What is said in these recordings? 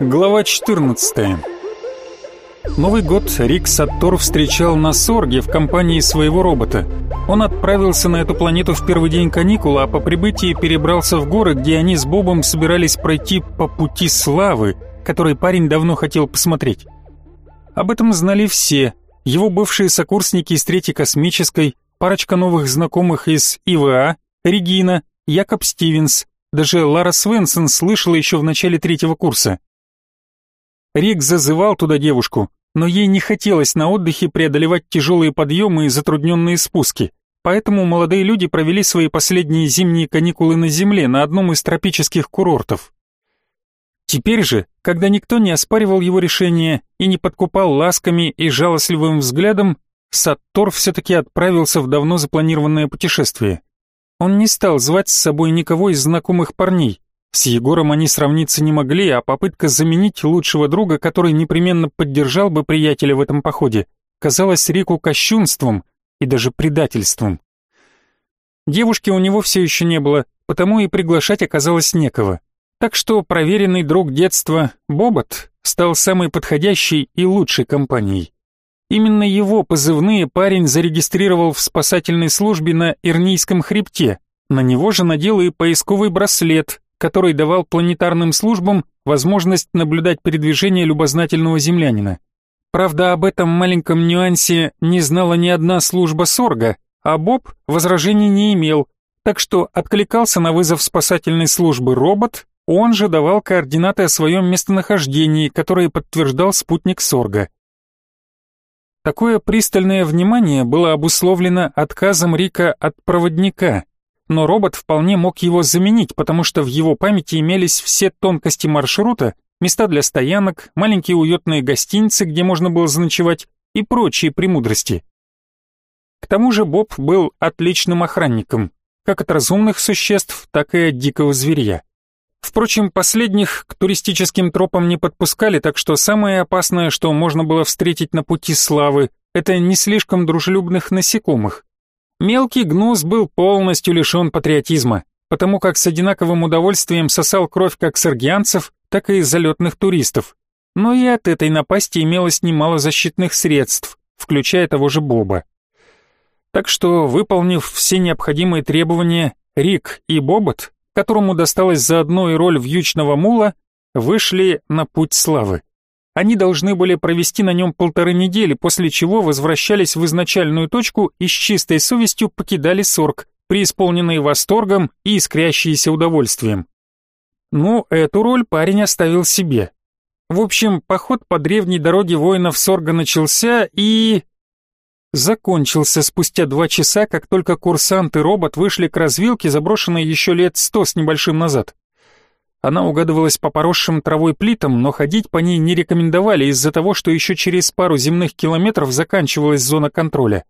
Глава 14 Новый год Рик Саттор встречал на Сорге в компании своего робота. Он отправился на эту планету в первый день каникул, а по прибытии перебрался в горы, где они с Бобом собирались пройти по пути славы, который парень давно хотел посмотреть. Об этом знали все, его бывшие сокурсники из Третьей космической, парочка новых знакомых из ИВА, Регина, Якоб Стивенс, даже Лара Свенсон слышала еще в начале третьего курса. Рик зазывал туда девушку, но ей не хотелось на отдыхе преодолевать тяжелые подъемы и затрудненные спуски. Поэтому молодые люди провели свои последние зимние каникулы на Земле на одном из тропических курортов. Теперь же, когда никто не оспаривал его решение и не подкупал ласками и жалостливым взглядом, Саттор все-таки отправился в давно запланированное путешествие. Он не стал звать с собой никого из знакомых парней, с Егором они сравниться не могли, а попытка заменить лучшего друга, который непременно поддержал бы приятеля в этом походе, казалась Рику кощунством и даже предательством. Девушки у него все еще не было, потому и приглашать оказалось некого. Так что проверенный друг детства Бобот стал самой подходящей и лучшей компанией. Именно его позывные парень зарегистрировал в спасательной службе на Ирнийском хребте. На него же надел и поисковый браслет, который давал планетарным службам возможность наблюдать передвижение любознательного землянина. Правда, об этом маленьком нюансе не знала ни одна служба Сорга, а Боб возражений не имел, так что откликался на вызов спасательной службы робот, он же давал координаты о своем местонахождении, которые подтверждал спутник Сорга. Такое пристальное внимание было обусловлено отказом Рика от проводника, но робот вполне мог его заменить, потому что в его памяти имелись все тонкости маршрута, места для стоянок, маленькие уютные гостиницы, где можно было заночевать, и прочие премудрости. К тому же Боб был отличным охранником, как от разумных существ, так и от дикого зверя. Впрочем, последних к туристическим тропам не подпускали, так что самое опасное, что можно было встретить на пути славы, это не слишком дружелюбных насекомых. Мелкий гнус был полностью лишен патриотизма, потому как с одинаковым удовольствием сосал кровь как саргианцев, так и залетных туристов. Но и от этой напасти имелось немало защитных средств, включая того же Боба. Так что, выполнив все необходимые требования, Рик и Бобот, которому досталась заодно и роль вьючного мула, вышли на путь славы. Они должны были провести на нем полторы недели, после чего возвращались в изначальную точку и с чистой совестью покидали Сорг, преисполненные восторгом и искрящиеся удовольствием. Ну, эту роль парень оставил себе. В общем, поход по древней дороге воинов Сорга начался и... Закончился спустя два часа, как только курсант и робот вышли к развилке, заброшенной еще лет сто с небольшим назад. Она угадывалась по поросшим травой плитам, но ходить по ней не рекомендовали из-за того, что еще через пару земных километров заканчивалась зона контроля.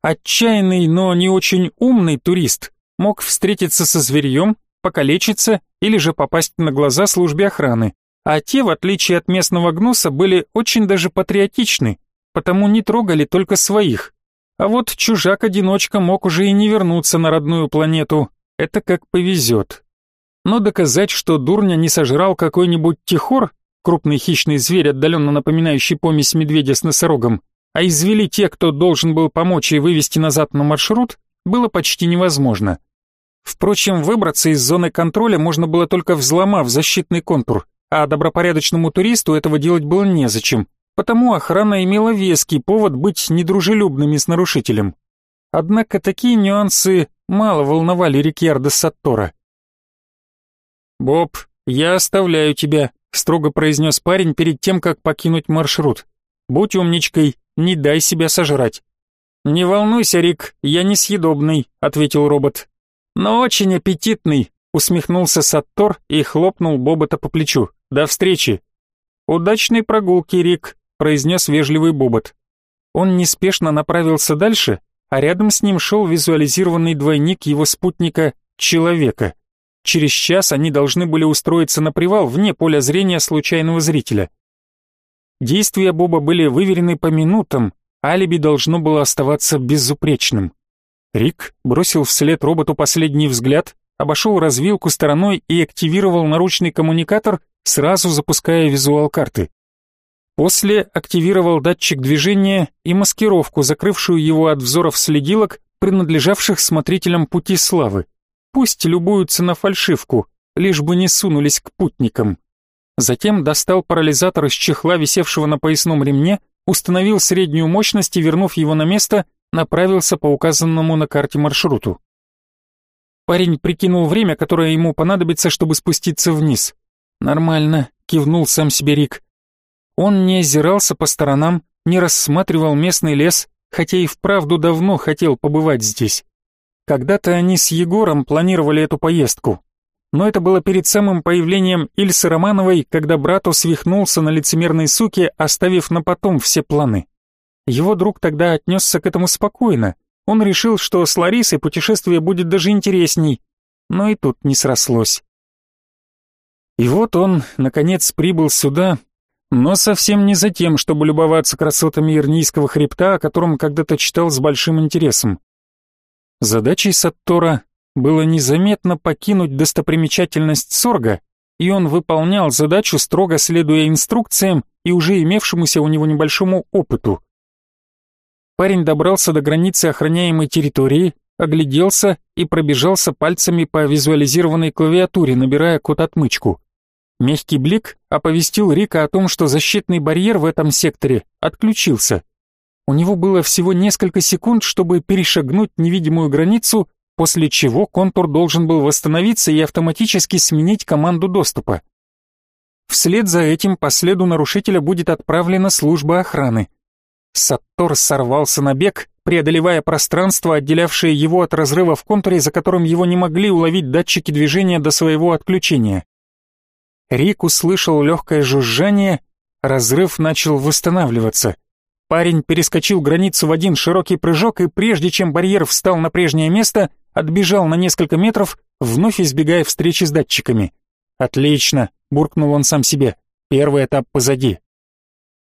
Отчаянный, но не очень умный турист мог встретиться со зверьем, покалечиться или же попасть на глаза службе охраны, а те, в отличие от местного гнуса, были очень даже патриотичны, потому не трогали только своих. А вот чужак-одиночка мог уже и не вернуться на родную планету, это как повезет но доказать, что дурня не сожрал какой-нибудь тихор, крупный хищный зверь, отдаленно напоминающий помесь медведя с носорогом, а извели те, кто должен был помочь и вывести назад на маршрут, было почти невозможно. Впрочем, выбраться из зоны контроля можно было только взломав защитный контур, а добропорядочному туристу этого делать было незачем, потому охрана имела веский повод быть недружелюбными с нарушителем. Однако такие нюансы мало волновали Рикьярда Саттора. «Боб, я оставляю тебя», — строго произнес парень перед тем, как покинуть маршрут. «Будь умничкой, не дай себя сожрать». «Не волнуйся, Рик, я несъедобный», — ответил робот. «Но очень аппетитный», — усмехнулся Саттор и хлопнул Бобота по плечу. «До встречи». «Удачной прогулки, Рик», — произнес вежливый Бобот. Он неспешно направился дальше, а рядом с ним шел визуализированный двойник его спутника «Человека». Через час они должны были устроиться на привал вне поля зрения случайного зрителя. Действия Боба были выверены по минутам, алиби должно было оставаться безупречным. Рик бросил вслед роботу последний взгляд, обошел развилку стороной и активировал наручный коммуникатор, сразу запуская визуал карты. После активировал датчик движения и маскировку, закрывшую его от взоров следилок, принадлежавших смотрителям пути славы. Пусть любуются на фальшивку, лишь бы не сунулись к путникам. Затем достал парализатор из чехла, висевшего на поясном ремне, установил среднюю мощность и, вернув его на место, направился по указанному на карте маршруту. Парень прикинул время, которое ему понадобится, чтобы спуститься вниз. «Нормально», — кивнул сам себе Рик. Он не озирался по сторонам, не рассматривал местный лес, хотя и вправду давно хотел побывать здесь. Когда-то они с Егором планировали эту поездку, но это было перед самым появлением Ильсы Романовой, когда брату свихнулся на лицемерной суке, оставив на потом все планы. Его друг тогда отнесся к этому спокойно. Он решил, что с Ларисой путешествие будет даже интересней, но и тут не срослось. И вот он, наконец, прибыл сюда, но совсем не за тем, чтобы любоваться красотами Ирнийского хребта, о котором когда-то читал с большим интересом. Задачей Саттора было незаметно покинуть достопримечательность Сорга, и он выполнял задачу, строго следуя инструкциям и уже имевшемуся у него небольшому опыту. Парень добрался до границы охраняемой территории, огляделся и пробежался пальцами по визуализированной клавиатуре, набирая код-отмычку. Мягкий блик оповестил Рика о том, что защитный барьер в этом секторе отключился. У него было всего несколько секунд, чтобы перешагнуть невидимую границу после чего контур должен был восстановиться и автоматически сменить команду доступа. Вслед за этим по следу нарушителя будет отправлена служба охраны. Саттор сорвался на бег, преодолевая пространство, отделявшее его от разрыва в контуре, за которым его не могли уловить датчики движения до своего отключения. Рик услышал легкое жужжание, разрыв начал восстанавливаться. Парень перескочил границу в один широкий прыжок, и прежде чем барьер встал на прежнее место, отбежал на несколько метров, вновь избегая встречи с датчиками. «Отлично!» — буркнул он сам себе. «Первый этап позади».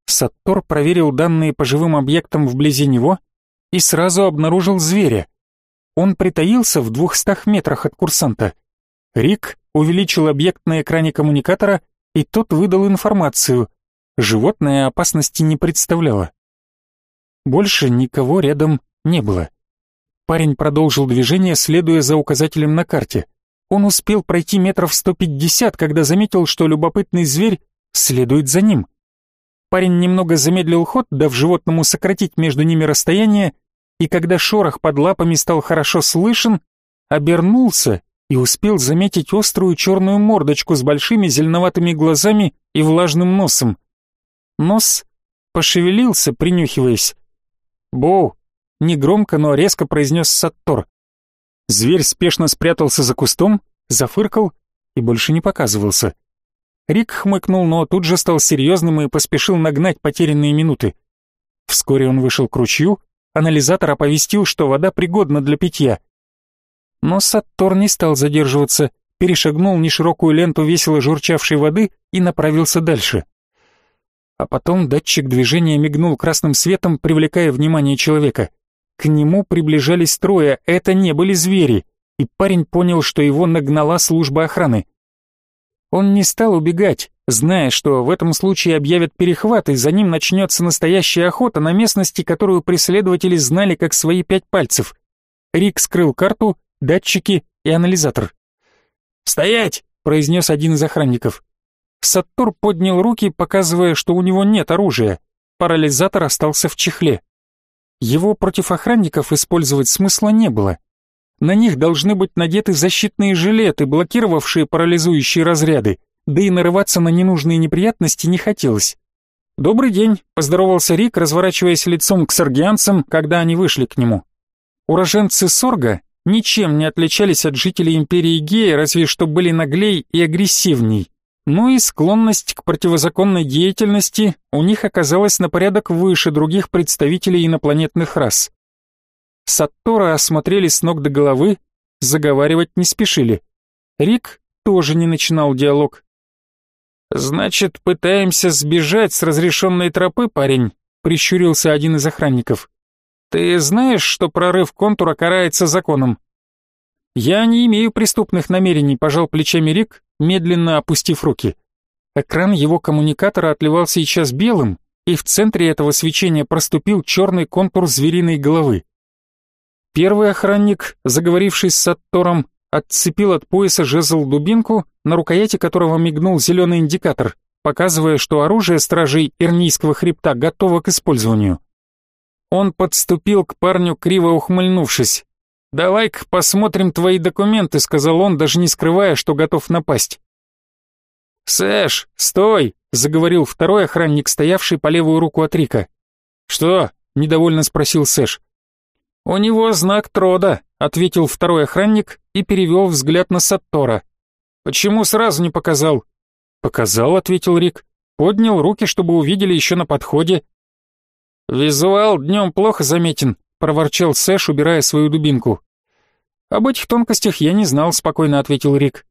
Саттор проверил данные по живым объектам вблизи него и сразу обнаружил зверя. Он притаился в двухстах метрах от курсанта. Рик увеличил объект на экране коммуникатора, и тот выдал информацию. Животное опасности не представляло. Больше никого рядом не было. Парень продолжил движение, следуя за указателем на карте. Он успел пройти метров 150, когда заметил, что любопытный зверь следует за ним. Парень немного замедлил ход, дав животному сократить между ними расстояние, и когда шорох под лапами стал хорошо слышен, обернулся и успел заметить острую черную мордочку с большими зеленоватыми глазами и влажным носом. Нос пошевелился, принюхиваясь. «Боу, негромко, но резко произнес Саттор. Зверь спешно спрятался за кустом, зафыркал и больше не показывался. Рик хмыкнул, но тут же стал серьезным и поспешил нагнать потерянные минуты. Вскоре он вышел к ручью, анализатор оповестил, что вода пригодна для питья. Но Саттор не стал задерживаться, перешагнул неширокую ленту весело журчавшей воды и направился дальше. А потом датчик движения мигнул красным светом, привлекая внимание человека. К нему приближались трое, это не были звери, и парень понял, что его нагнала служба охраны. Он не стал убегать, зная, что в этом случае объявят перехват, и за ним начнется настоящая охота на местности, которую преследователи знали как свои пять пальцев. Рик скрыл карту, датчики и анализатор. «Стоять!» — произнес один из охранников. Саттур поднял руки, показывая, что у него нет оружия. Парализатор остался в чехле. Его против охранников использовать смысла не было. На них должны быть надеты защитные жилеты, блокировавшие парализующие разряды, да и нарываться на ненужные неприятности не хотелось. «Добрый день», — поздоровался Рик, разворачиваясь лицом к соргианцам, когда они вышли к нему. Уроженцы Сорга ничем не отличались от жителей Империи Гея, разве что были наглей и агрессивней. Ну и склонность к противозаконной деятельности у них оказалась на порядок выше других представителей инопланетных рас. Саттора осмотрели с ног до головы, заговаривать не спешили. Рик тоже не начинал диалог. «Значит, пытаемся сбежать с разрешенной тропы, парень?» — прищурился один из охранников. Ты знаешь, что прорыв контура карается законом? Я не имею преступных намерений, пожал плечами Рик, медленно опустив руки. Экран его коммуникатора отливал сейчас белым, и в центре этого свечения проступил черный контур звериной головы. Первый охранник, заговоривший с Саттором, отцепил от пояса жезл-дубинку, на рукояти которого мигнул зеленый индикатор, показывая, что оружие стражей Ирнийского хребта готово к использованию. Он подступил к парню, криво ухмыльнувшись. «Давай-ка посмотрим твои документы», — сказал он, даже не скрывая, что готов напасть. «Сэш, стой!» — заговорил второй охранник, стоявший по левую руку от Рика. «Что?» — недовольно спросил Сэш. «У него знак Трода», — ответил второй охранник и перевел взгляд на Саттора. «Почему сразу не показал?» «Показал», — ответил Рик. «Поднял руки, чтобы увидели еще на подходе». «Визуал днем плохо заметен», — проворчал Сэш, убирая свою дубинку. «Об этих тонкостях я не знал», — спокойно ответил Рик.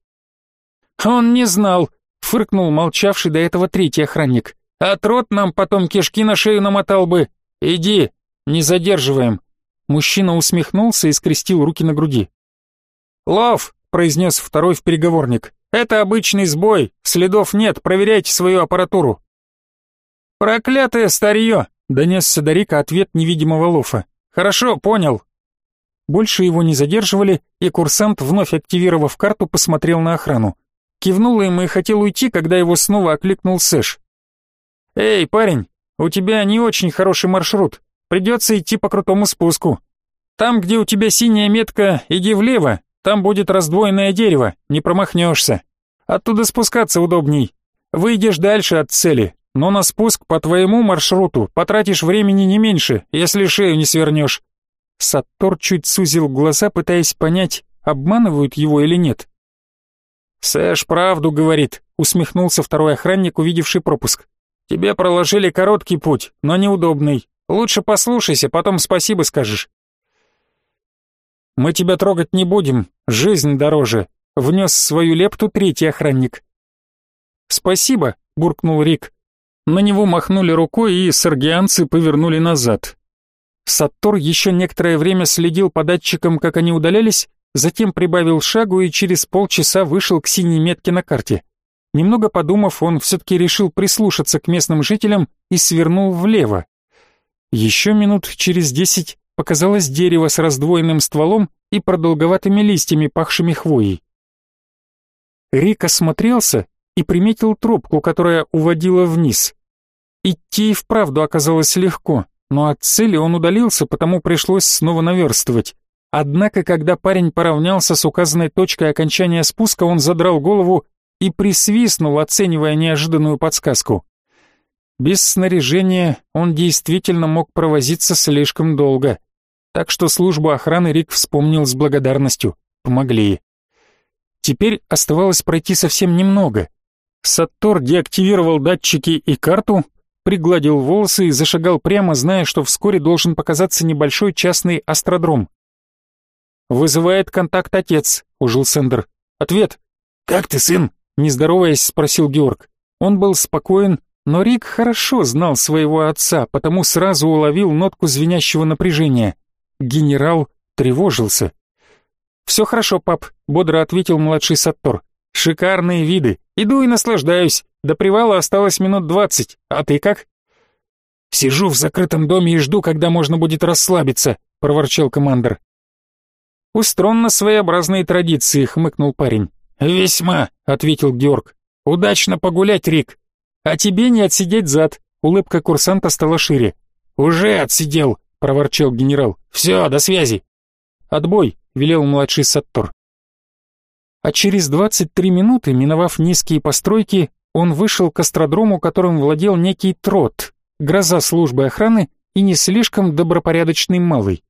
«Он не знал», — фыркнул молчавший до этого третий охранник. «А трот нам потом кишки на шею намотал бы. Иди, не задерживаем». Мужчина усмехнулся и скрестил руки на груди. «Лов», — произнес второй в переговорник, — «это обычный сбой, следов нет, проверяйте свою аппаратуру». «Проклятое старье», — донесся до Рика ответ невидимого Лофа. «Хорошо, понял». Больше его не задерживали, и курсант, вновь активировав карту, посмотрел на охрану. Кивнул им и хотел уйти, когда его снова окликнул Сэш. «Эй, парень, у тебя не очень хороший маршрут. Придется идти по крутому спуску. Там, где у тебя синяя метка, иди влево, там будет раздвоенное дерево, не промахнешься. Оттуда спускаться удобней. Выйдешь дальше от цели, но на спуск по твоему маршруту потратишь времени не меньше, если шею не свернешь». Саттор чуть сузил глаза, пытаясь понять, обманывают его или нет. «Сэш правду говорит», — усмехнулся второй охранник, увидевший пропуск. «Тебе проложили короткий путь, но неудобный. Лучше послушайся, потом спасибо скажешь». «Мы тебя трогать не будем, жизнь дороже», — внес свою лепту третий охранник. «Спасибо», — буркнул Рик. На него махнули рукой, и саргианцы повернули назад. Саттор еще некоторое время следил по датчикам, как они удалялись, затем прибавил шагу и через полчаса вышел к синей метке на карте. Немного подумав, он все-таки решил прислушаться к местным жителям и свернул влево. Еще минут через десять показалось дерево с раздвоенным стволом и продолговатыми листьями, пахшими хвоей. Рик осмотрелся и приметил тропку, которая уводила вниз. Идти и вправду оказалось легко, но от цели он удалился, потому пришлось снова наверстывать. Однако, когда парень поравнялся с указанной точкой окончания спуска, он задрал голову и присвистнул, оценивая неожиданную подсказку. Без снаряжения он действительно мог провозиться слишком долго. Так что службу охраны Рик вспомнил с благодарностью. Помогли. Теперь оставалось пройти совсем немного. Саттор деактивировал датчики и карту, пригладил волосы и зашагал прямо, зная, что вскоре должен показаться небольшой частный астродром. «Вызывает контакт отец», — ужил Сендер. «Ответ». «Как ты, сын?» — не здороваясь, спросил Георг. Он был спокоен, но Рик хорошо знал своего отца, потому сразу уловил нотку звенящего напряжения. Генерал тревожился. «Все хорошо, пап», — бодро ответил младший Саттор. «Шикарные виды. Иду и наслаждаюсь. До привала осталось минут двадцать. А ты как?» «Сижу в закрытом доме и жду, когда можно будет расслабиться», — проворчал командор. «У Стронна своеобразные традиции», — хмыкнул парень. «Весьма», — ответил Георг. «Удачно погулять, Рик. А тебе не отсидеть зад». Улыбка курсанта стала шире. «Уже отсидел», — проворчал генерал. «Все, до связи». «Отбой», — велел младший Саттор. А через 23 минуты, миновав низкие постройки, он вышел к астродрому, которым владел некий Трот, гроза службы охраны и не слишком добропорядочный малый.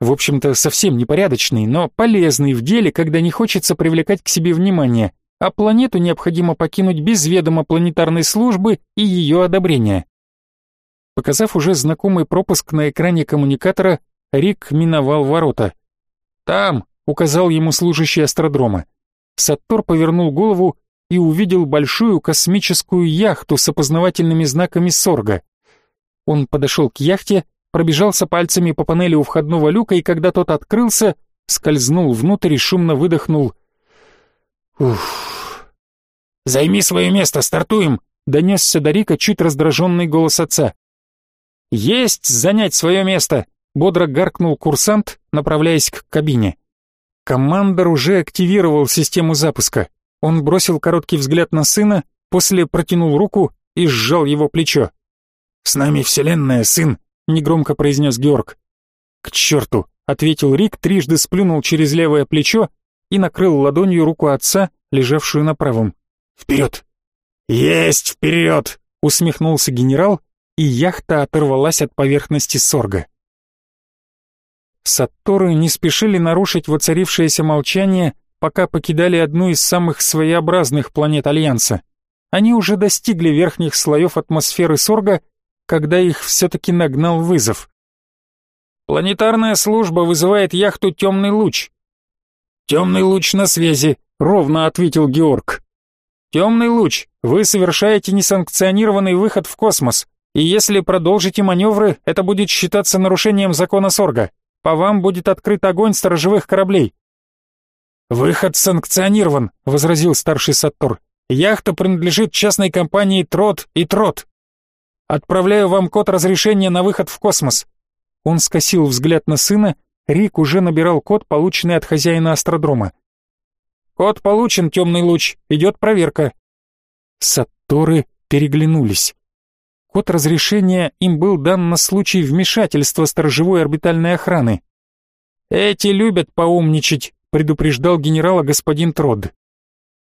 В общем-то, совсем непорядочный, но полезный в деле, когда не хочется привлекать к себе внимание, а планету необходимо покинуть без ведома планетарной службы и ее одобрения. Показав уже знакомый пропуск на экране коммуникатора, Рик миновал ворота. «Там!» — указал ему служащий астродрома. Саттор повернул голову и увидел большую космическую яхту с опознавательными знаками Сорга. Он подошел к яхте пробежался пальцами по панели у входного люка и когда тот открылся, скользнул внутрь и шумно выдохнул. «Уф!» «Займи свое место, стартуем!» — донесся до Рика чуть раздраженный голос отца. «Есть занять свое место!» — бодро гаркнул курсант, направляясь к кабине. Командор уже активировал систему запуска. Он бросил короткий взгляд на сына, после протянул руку и сжал его плечо. «С нами Вселенная, сын!» — негромко произнес Георг. «К черту!» — ответил Рик, трижды сплюнул через левое плечо и накрыл ладонью руку отца, лежавшую на правом. «Вперед!» «Есть вперед!» — усмехнулся генерал, и яхта оторвалась от поверхности сорга. Сатторы не спешили нарушить воцарившееся молчание, пока покидали одну из самых своеобразных планет Альянса. Они уже достигли верхних слоев атмосферы Сорга, когда их все-таки нагнал вызов. «Планетарная служба вызывает яхту «Темный луч». «Темный луч на связи», — ровно ответил Георг. «Темный луч, вы совершаете несанкционированный выход в космос, и если продолжите маневры, это будет считаться нарушением закона Сорга. По вам будет открыт огонь сторожевых кораблей. Выход санкционирован, возразил старший Саттор. Яхта принадлежит частной компании Трот и Трот. Отправляю вам код разрешения на выход в космос. Он скосил взгляд на сына, Рик уже набирал код, полученный от хозяина астродрома. Код получен, темный луч, идет проверка. Сатторы переглянулись. Код разрешения им был дан на случай вмешательства сторожевой орбитальной охраны. «Эти любят поумничать», — предупреждал генерала господин Трод.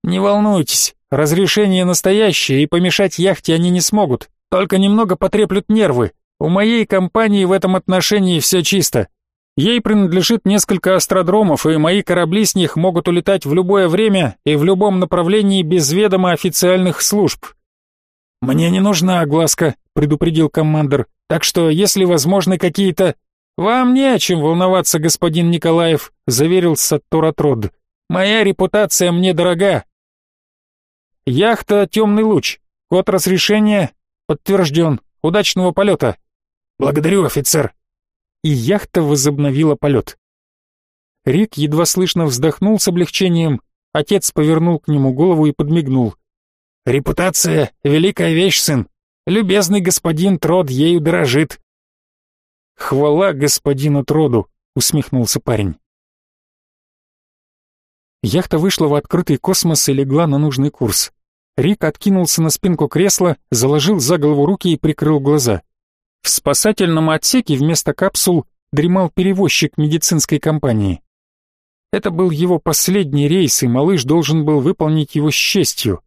«Не волнуйтесь, разрешение настоящее, и помешать яхте они не смогут, только немного потреплют нервы. У моей компании в этом отношении все чисто. Ей принадлежит несколько астродромов, и мои корабли с них могут улетать в любое время и в любом направлении без ведома официальных служб. «Мне не нужна огласка», — предупредил командир, «так что, если возможны какие-то...» «Вам не о чем волноваться, господин Николаев», — заверил Саттуратрод. «Моя репутация мне дорога». «Яхта «Темный луч». Код разрешения подтвержден. Удачного полета». «Благодарю, офицер». И яхта возобновила полет. Рик едва слышно вздохнул с облегчением. Отец повернул к нему голову и подмигнул. Репутация — великая вещь, сын. Любезный господин Трод ею дорожит. Хвала господину Троду, усмехнулся парень. Яхта вышла в открытый космос и легла на нужный курс. Рик откинулся на спинку кресла, заложил за голову руки и прикрыл глаза. В спасательном отсеке вместо капсул дремал перевозчик медицинской компании. Это был его последний рейс, и малыш должен был выполнить его с честью.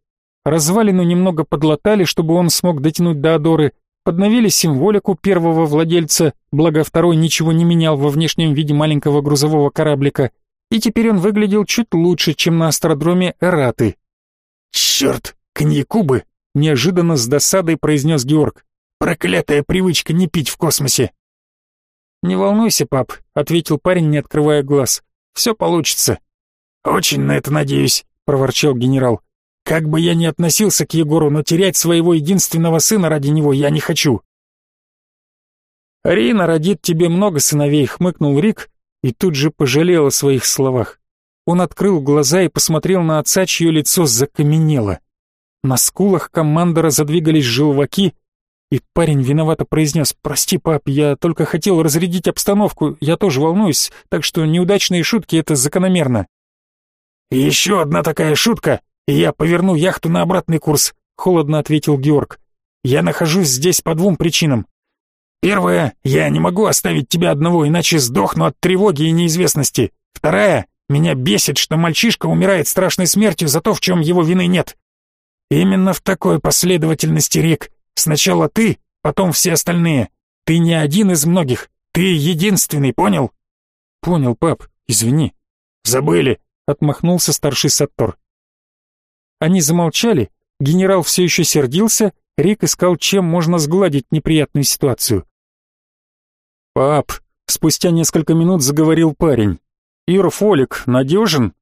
Развалину немного подлатали, чтобы он смог дотянуть до Адоры, подновили символику первого владельца, благо второй ничего не менял во внешнем виде маленького грузового кораблика, и теперь он выглядел чуть лучше, чем на астродроме Эраты. «Черт, коньякубы!» — неожиданно с досадой произнес Георг. «Проклятая привычка не пить в космосе!» «Не волнуйся, пап», — ответил парень, не открывая глаз. «Все получится». «Очень на это надеюсь», — проворчал генерал. Как бы я ни относился к Егору, но терять своего единственного сына ради него я не хочу. Рина родит тебе много сыновей, хмыкнул Рик и тут же пожалел о своих словах. Он открыл глаза и посмотрел на отца, чье лицо закаменело. На скулах командора задвигались желваки, и парень виновато произнес «Прости, пап, я только хотел разрядить обстановку, я тоже волнуюсь, так что неудачные шутки — это закономерно». «Еще одна такая шутка, «Я поверну яхту на обратный курс», — холодно ответил Георг. «Я нахожусь здесь по двум причинам. Первая, я не могу оставить тебя одного, иначе сдохну от тревоги и неизвестности. Вторая, меня бесит, что мальчишка умирает страшной смертью за то, в чем его вины нет. Именно в такой последовательности, Рик. Сначала ты, потом все остальные. Ты не один из многих. Ты единственный, понял? Понял, пап. Извини. Забыли, отмахнулся старший Саттор. Они замолчали, генерал все еще сердился, Рик искал, чем можно сгладить неприятную ситуацию. «Пап», — спустя несколько минут заговорил парень, — «Ирфолик надежен?»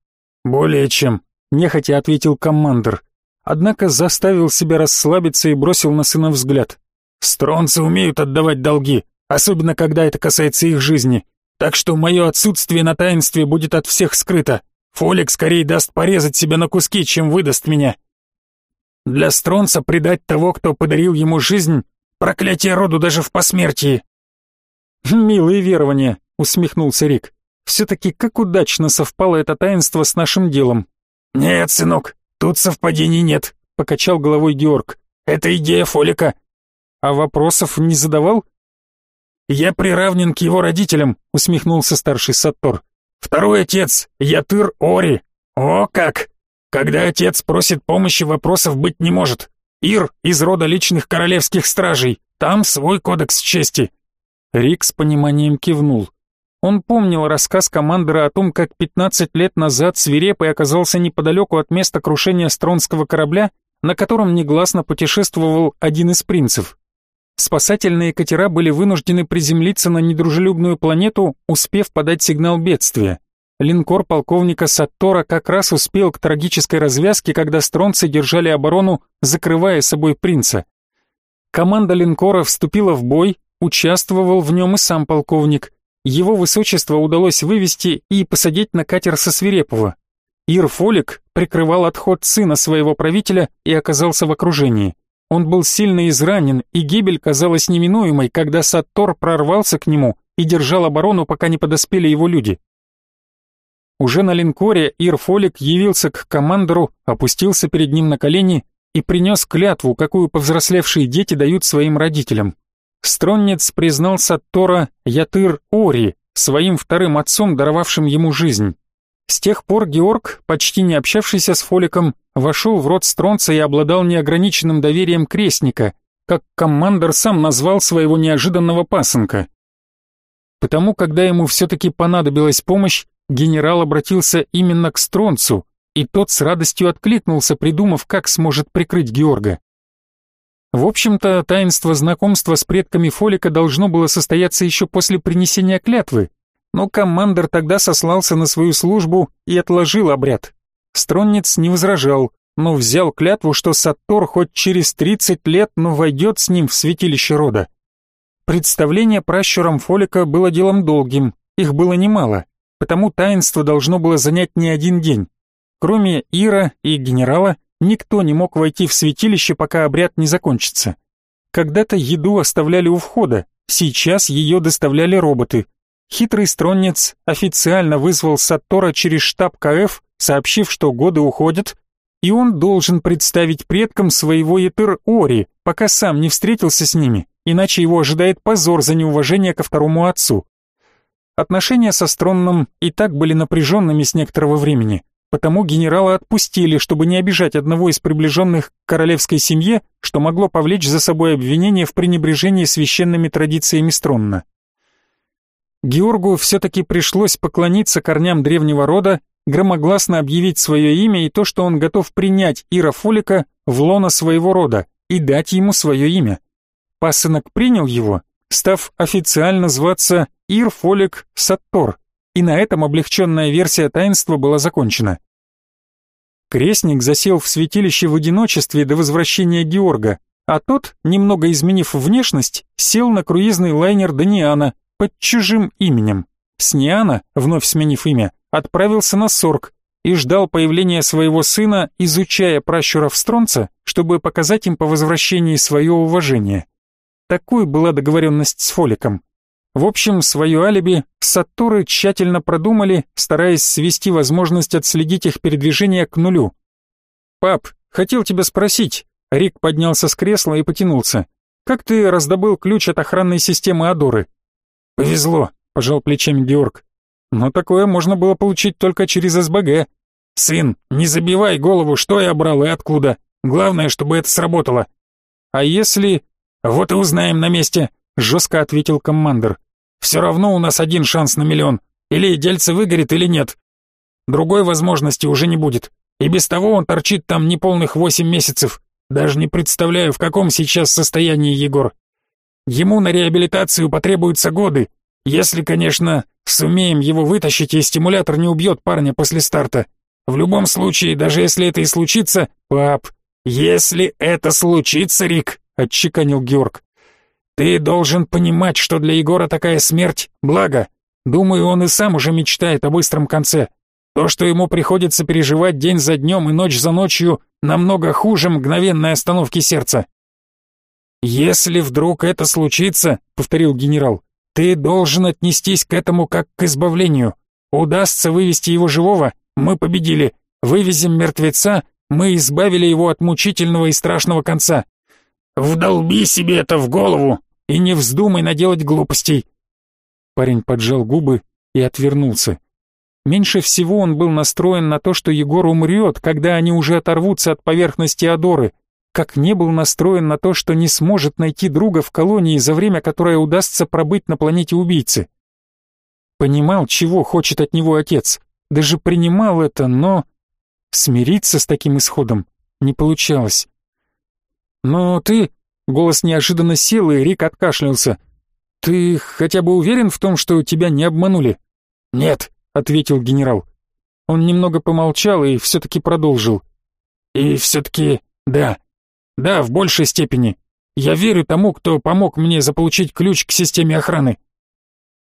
«Более чем», — нехотя ответил командир. Однако заставил себя расслабиться и бросил на сына взгляд. «Стронцы умеют отдавать долги, особенно когда это касается их жизни. Так что мое отсутствие на таинстве будет от всех скрыто. Фолик скорее даст порезать себя на куски, чем выдаст меня. Для Стронца предать того, кто подарил ему жизнь, проклятие роду даже в посмертии. «Милые верования», — усмехнулся Рик. «Все-таки как удачно совпало это таинство с нашим делом». «Нет, сынок, тут совпадений нет», — покачал головой Георг. «Это идея Фолика». «А вопросов не задавал?» «Я приравнен к его родителям», — усмехнулся старший Саттор. «Второй отец, Ятыр Ори. О как! Когда отец просит помощи, вопросов быть не может. Ир из рода личных королевских стражей. Там свой кодекс чести. Рик с пониманием кивнул. Он помнил рассказ командора о том, как 15 лет назад свирепый оказался неподалеку от места крушения стронского корабля, на котором негласно путешествовал один из принцев. Спасательные катера были вынуждены приземлиться на недружелюбную планету, успев подать сигнал бедствия. Линкор полковника Саттора как раз успел к трагической развязке, когда стронцы держали оборону, закрывая собой принца. Команда линкора вступила в бой, Участвовал в нем и сам полковник. Его высочество удалось вывести и посадить на катер со Свирепова. Ир Фолик прикрывал отход сына своего правителя и оказался в окружении. Он был сильно изранен, и гибель казалась неминуемой, когда Саттор прорвался к нему и держал оборону, пока не подоспели его люди. Уже на линкоре Ир Фолик явился к командору, опустился перед ним на колени и принес клятву, какую повзрослевшие дети дают своим родителям. Стронец признался Тора Ятыр Ори, своим вторым отцом, даровавшим ему жизнь. С тех пор Георг, почти не общавшийся с Фоликом, вошел в род Стронца и обладал неограниченным доверием крестника, как командор сам назвал своего неожиданного пасынка. Потому, когда ему все-таки понадобилась помощь, генерал обратился именно к Стронцу, и тот с радостью откликнулся, придумав, как сможет прикрыть Георга. В общем-то, таинство знакомства с предками Фолика должно было состояться еще после принесения клятвы, но командор тогда сослался на свою службу и отложил обряд. Стронниц не возражал, но взял клятву, что Саттор хоть через 30 лет, но войдет с ним в святилище рода. Представление пращурам Фолика было делом долгим, их было немало, потому таинство должно было занять не один день. Кроме Ира и генерала, Никто не мог войти в святилище, пока обряд не закончится. Когда-то еду оставляли у входа, сейчас ее доставляли роботы. Хитрый стронец официально вызвал Саттора через штаб КФ, сообщив, что годы уходят, и он должен представить предкам своего Етыр Ори, пока сам не встретился с ними, иначе его ожидает позор за неуважение ко второму отцу. Отношения со Стронном и так были напряженными с некоторого времени потому генерала отпустили, чтобы не обижать одного из приближенных к королевской семье, что могло повлечь за собой обвинение в пренебрежении священными традициями Стронна. Георгу все-таки пришлось поклониться корням древнего рода, громогласно объявить свое имя и то, что он готов принять Ира Фолика в лоно своего рода и дать ему свое имя. Пасынок принял его, став официально зваться Ир Фолик Саттор, и на этом облегченная версия таинства была закончена. Крестник засел в святилище в одиночестве до возвращения Георга, а тот, немного изменив внешность, сел на круизный лайнер Даниана под чужим именем. Сниана, вновь сменив имя, отправился на Сорг и ждал появления своего сына, изучая пращуров Стронца, чтобы показать им по возвращении свое уважение. Такой была договоренность с Фоликом. В общем, свое алиби Сатуры тщательно продумали, стараясь свести возможность отследить их передвижение к нулю. «Пап, хотел тебя спросить». Рик поднялся с кресла и потянулся. «Как ты раздобыл ключ от охранной системы Адоры?» «Повезло», — пожал плечами Георг. «Но такое можно было получить только через СБГ». «Сын, не забивай голову, что я брал и откуда. Главное, чтобы это сработало». «А если...» «Вот и узнаем на месте», — жестко ответил командир. Все равно у нас один шанс на миллион. Или дельце выгорит, или нет. Другой возможности уже не будет. И без того он торчит там неполных восемь месяцев. Даже не представляю, в каком сейчас состоянии Егор. Ему на реабилитацию потребуются годы. Если, конечно, сумеем его вытащить, и стимулятор не убьет парня после старта. В любом случае, даже если это и случится... Пап, если это случится, Рик, отчеканил Георг, Ты должен понимать, что для Егора такая смерть — благо. Думаю, он и сам уже мечтает о быстром конце. То, что ему приходится переживать день за днем и ночь за ночью, намного хуже мгновенной остановки сердца. «Если вдруг это случится», — повторил генерал, — «ты должен отнестись к этому как к избавлению. Удастся вывести его живого, мы победили. Вывезем мертвеца, мы избавили его от мучительного и страшного конца. Вдолби себе это в голову и не вздумай наделать глупостей. Парень поджал губы и отвернулся. Меньше всего он был настроен на то, что Егор умрет, когда они уже оторвутся от поверхности Адоры, как не был настроен на то, что не сможет найти друга в колонии за время, которое удастся пробыть на планете убийцы. Понимал, чего хочет от него отец, даже принимал это, но смириться с таким исходом не получалось. «Но ты...» — голос неожиданно сел, и Рик откашлялся. «Ты хотя бы уверен в том, что тебя не обманули?» «Нет», — ответил генерал. Он немного помолчал и все-таки продолжил. «И все-таки да. Да, в большей степени. Я верю тому, кто помог мне заполучить ключ к системе охраны».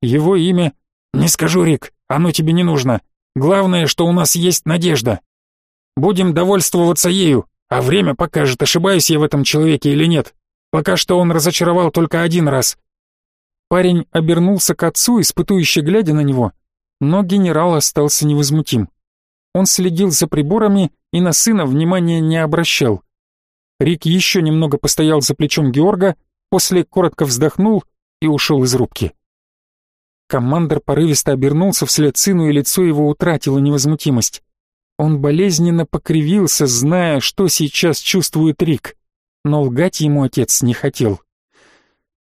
«Его имя...» «Не скажу, Рик, оно тебе не нужно. Главное, что у нас есть надежда. Будем довольствоваться ею, а время покажет, ошибаюсь я в этом человеке или нет. Пока что он разочаровал только один раз. Парень обернулся к отцу, испытующе глядя на него, но генерал остался невозмутим. Он следил за приборами и на сына внимания не обращал. Рик еще немного постоял за плечом Георга, после коротко вздохнул и ушел из рубки. Командор порывисто обернулся вслед сыну, и лицо его утратило невозмутимость. Он болезненно покривился, зная, что сейчас чувствует Рик, но лгать ему отец не хотел.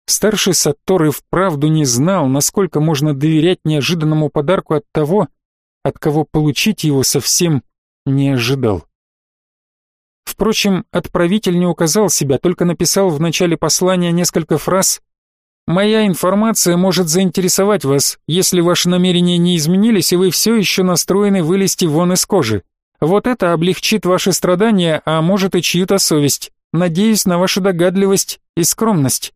Старший Саттор вправду не знал, насколько можно доверять неожиданному подарку от того, от кого получить его совсем не ожидал. Впрочем, отправитель не указал себя, только написал в начале послания несколько фраз «Моя информация может заинтересовать вас, если ваши намерения не изменились и вы все еще настроены вылезти вон из кожи. Вот это облегчит ваши страдания, а может и чью-то совесть. Надеюсь на вашу догадливость и скромность».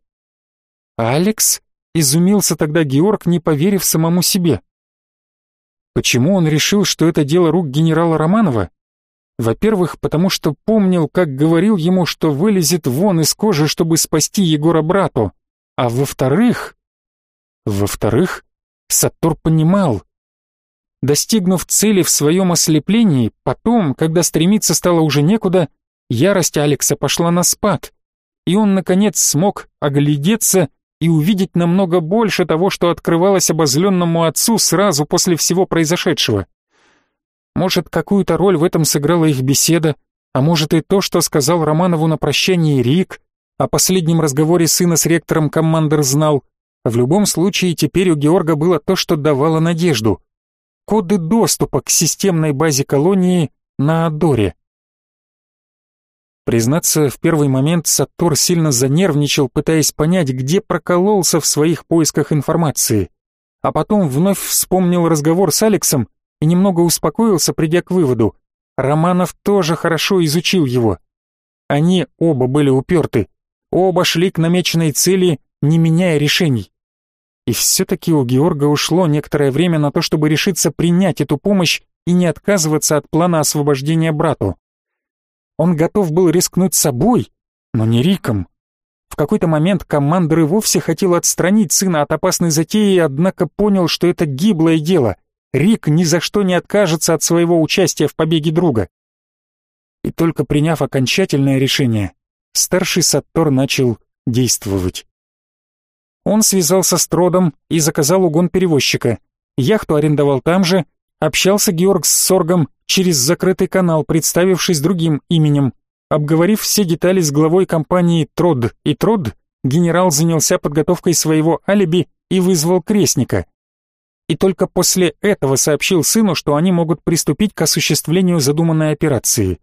«Алекс?» — изумился тогда Георг, не поверив самому себе. Почему он решил, что это дело рук генерала Романова? Во-первых, потому что помнил, как говорил ему, что вылезет вон из кожи, чтобы спасти Егора брату. А во-вторых... Во-вторых, Саттор понимал. Достигнув цели в своем ослеплении, потом, когда стремиться стало уже некуда, ярость Алекса пошла на спад, и он, наконец, смог оглядеться и увидеть намного больше того, что открывалось обозленному отцу сразу после всего произошедшего. Может, какую-то роль в этом сыграла их беседа, а может и то, что сказал Романову на прощании Рик, о последнем разговоре сына с ректором командир знал. В любом случае, теперь у Георга было то, что давало надежду. Коды доступа к системной базе колонии на Адоре. Признаться, в первый момент Саттор сильно занервничал, пытаясь понять, где прокололся в своих поисках информации. А потом вновь вспомнил разговор с Алексом и немного успокоился, придя к выводу. Романов тоже хорошо изучил его. Они оба были уперты, Оба шли к намеченной цели, не меняя решений. И все-таки у Георга ушло некоторое время на то, чтобы решиться принять эту помощь и не отказываться от плана освобождения брату. Он готов был рискнуть собой, но не Риком. В какой-то момент командир и вовсе хотел отстранить сына от опасной затеи, однако понял, что это гиблое дело. Рик ни за что не откажется от своего участия в побеге друга. И только приняв окончательное решение, старший Саттор начал действовать. Он связался с Тродом и заказал угон перевозчика. Яхту арендовал там же, общался Георг с Соргом через закрытый канал, представившись другим именем. Обговорив все детали с главой компании Трод и Трод, генерал занялся подготовкой своего алиби и вызвал крестника. И только после этого сообщил сыну, что они могут приступить к осуществлению задуманной операции.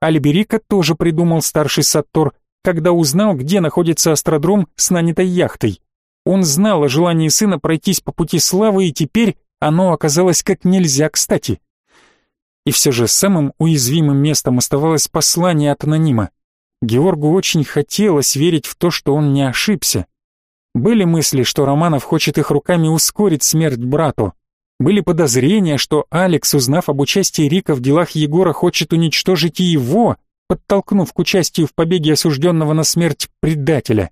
Альберика тоже придумал старший Саттор, когда узнал, где находится астродром с нанятой яхтой. Он знал о желании сына пройтись по пути славы, и теперь оно оказалось как нельзя кстати. И все же самым уязвимым местом оставалось послание от анонима. Георгу очень хотелось верить в то, что он не ошибся. Были мысли, что Романов хочет их руками ускорить смерть брату. Были подозрения, что Алекс, узнав об участии Рика в делах Егора, хочет уничтожить и его, подтолкнув к участию в побеге осужденного на смерть предателя.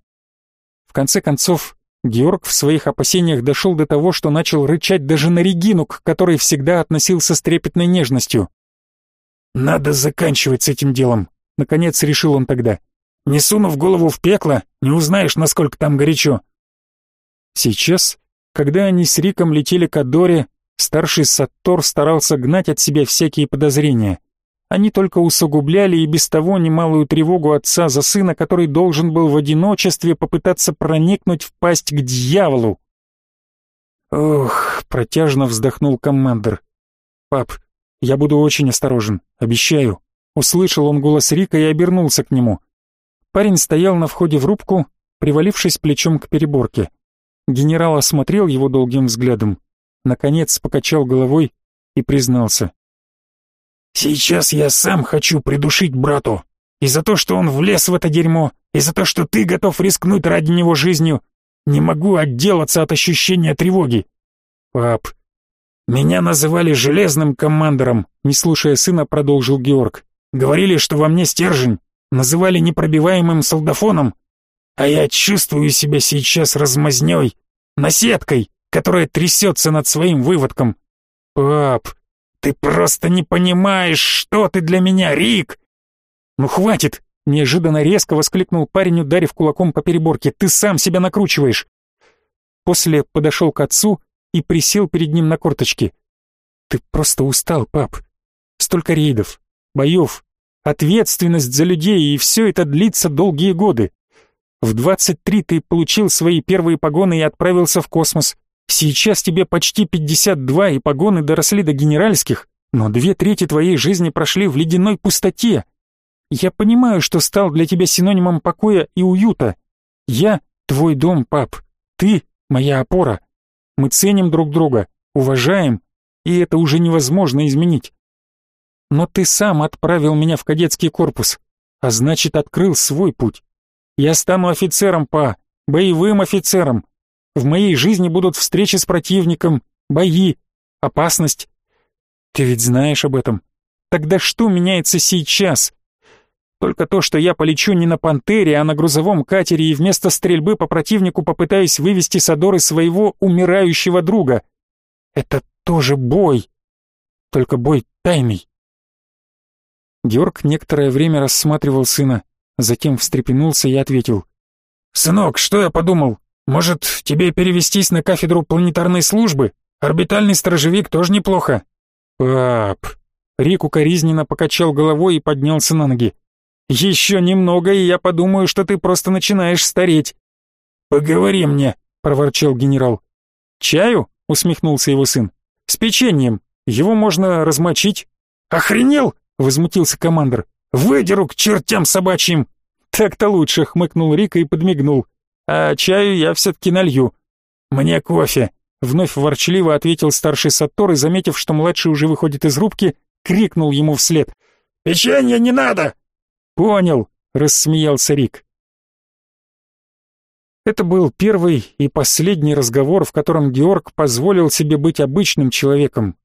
В конце концов, Георг в своих опасениях дошел до того, что начал рычать даже на Регину, к которой всегда относился с трепетной нежностью. «Надо заканчивать с этим делом», — наконец решил он тогда. «Не сунув голову в пекло, не узнаешь, насколько там горячо». Сейчас, когда они с Риком летели к Адоре, старший Саттор старался гнать от себя всякие подозрения. Они только усугубляли и без того немалую тревогу отца за сына, который должен был в одиночестве попытаться проникнуть в пасть к дьяволу. «Ох», — протяжно вздохнул командир. «Пап, я буду очень осторожен, обещаю». Услышал он голос Рика и обернулся к нему. Парень стоял на входе в рубку, привалившись плечом к переборке. Генерал осмотрел его долгим взглядом, наконец покачал головой и признался. «Сейчас я сам хочу придушить брату. И за то, что он влез в это дерьмо, и за то, что ты готов рискнуть ради него жизнью, не могу отделаться от ощущения тревоги. Пап, меня называли железным командором, не слушая сына, продолжил Георг. Говорили, что во мне стержень, называли непробиваемым солдафоном, а я чувствую себя сейчас размазнёй, наседкой, которая трясется над своим выводком. Пап, ты просто не понимаешь, что ты для меня, Рик! Ну хватит! Неожиданно резко воскликнул парень, ударив кулаком по переборке. Ты сам себя накручиваешь. После подошел к отцу и присел перед ним на корточки. Ты просто устал, пап. Столько рейдов, боев, ответственность за людей, и все это длится долгие годы. В 23 ты получил свои первые погоны и отправился в космос. Сейчас тебе почти 52, и погоны доросли до генеральских, но две трети твоей жизни прошли в ледяной пустоте. Я понимаю, что стал для тебя синонимом покоя и уюта. Я твой дом, пап. Ты моя опора. Мы ценим друг друга, уважаем, и это уже невозможно изменить. Но ты сам отправил меня в кадетский корпус, а значит, открыл свой путь. Я стану офицером, па, боевым офицером, в моей жизни будут встречи с противником, бои, опасность. Ты ведь знаешь об этом. Тогда что меняется сейчас? Только то, что я полечу не на «Пантере», а на грузовом катере и вместо стрельбы по противнику попытаюсь вывести с Адоры своего умирающего друга. Это тоже бой. Только бой тайный. Георг некоторое время рассматривал сына, затем встрепенулся и ответил. «Сынок, что я подумал? Может, тебе перевестись на кафедру планетарной службы? Орбитальный сторожевик тоже неплохо. Пап. Рик укоризненно покачал головой и поднялся на ноги. Еще немного, и я подумаю, что ты просто начинаешь стареть. Поговори мне, проворчал генерал. Чаю? усмехнулся его сын. С печеньем. Его можно размочить. Охренел? возмутился командир. Выдеру к чертям собачьим. Так-то лучше, хмыкнул Рик и подмигнул а чаю я все-таки налью. Мне кофе, вновь ворчливо ответил старший Саттор и, заметив, что младший уже выходит из рубки, крикнул ему вслед. «Печенье не надо!» «Понял», — рассмеялся Рик. Это был первый и последний разговор, в котором Георг позволил себе быть обычным человеком.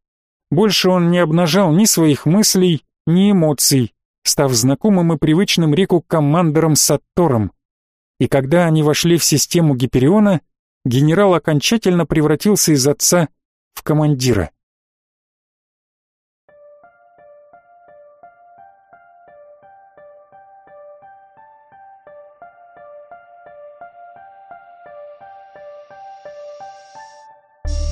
Больше он не обнажал ни своих мыслей, ни эмоций, став знакомым и привычным Рику командором Саттором и когда они вошли в систему Гипериона, генерал окончательно превратился из отца в командира.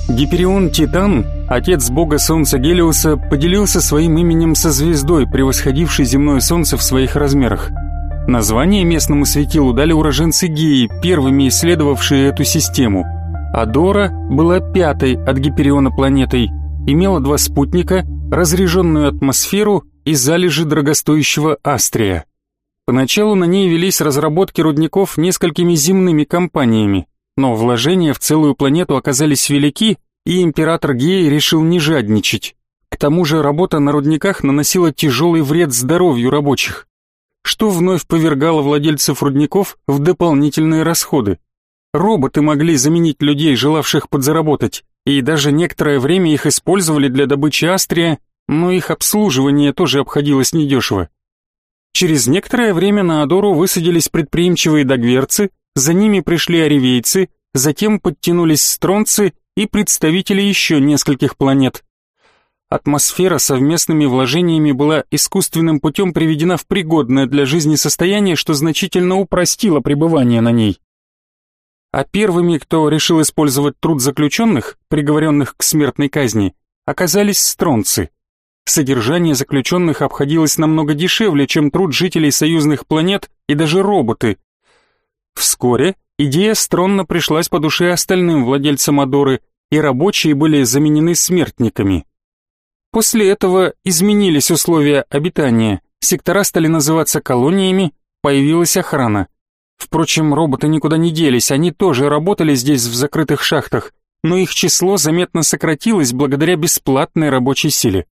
Гиперион Титан, отец бога солнца Гелиуса, поделился своим именем со звездой, превосходившей земное солнце в своих размерах – Название местному светилу дали уроженцы Геи, первыми исследовавшие эту систему. Адора была пятой от Гипериона планетой, имела два спутника, разряженную атмосферу и залежи дорогостоящего астрия. Поначалу на ней велись разработки рудников несколькими земными компаниями, но вложения в целую планету оказались велики, и император Геи решил не жадничать. К тому же работа на рудниках наносила тяжелый вред здоровью рабочих что вновь повергало владельцев рудников в дополнительные расходы. Роботы могли заменить людей, желавших подзаработать, и даже некоторое время их использовали для добычи астрия, но их обслуживание тоже обходилось недешево. Через некоторое время на Адору высадились предприимчивые догверцы, за ними пришли оревейцы, затем подтянулись стронцы и представители еще нескольких планет. Атмосфера совместными вложениями была искусственным путем приведена в пригодное для жизни состояние, что значительно упростило пребывание на ней. А первыми, кто решил использовать труд заключенных, приговоренных к смертной казни, оказались стронцы. Содержание заключенных обходилось намного дешевле, чем труд жителей союзных планет и даже роботы. Вскоре идея Стронна пришлась по душе остальным владельцам Адоры, и рабочие были заменены смертниками. После этого изменились условия обитания, сектора стали называться колониями, появилась охрана. Впрочем, роботы никуда не делись, они тоже работали здесь в закрытых шахтах, но их число заметно сократилось благодаря бесплатной рабочей силе.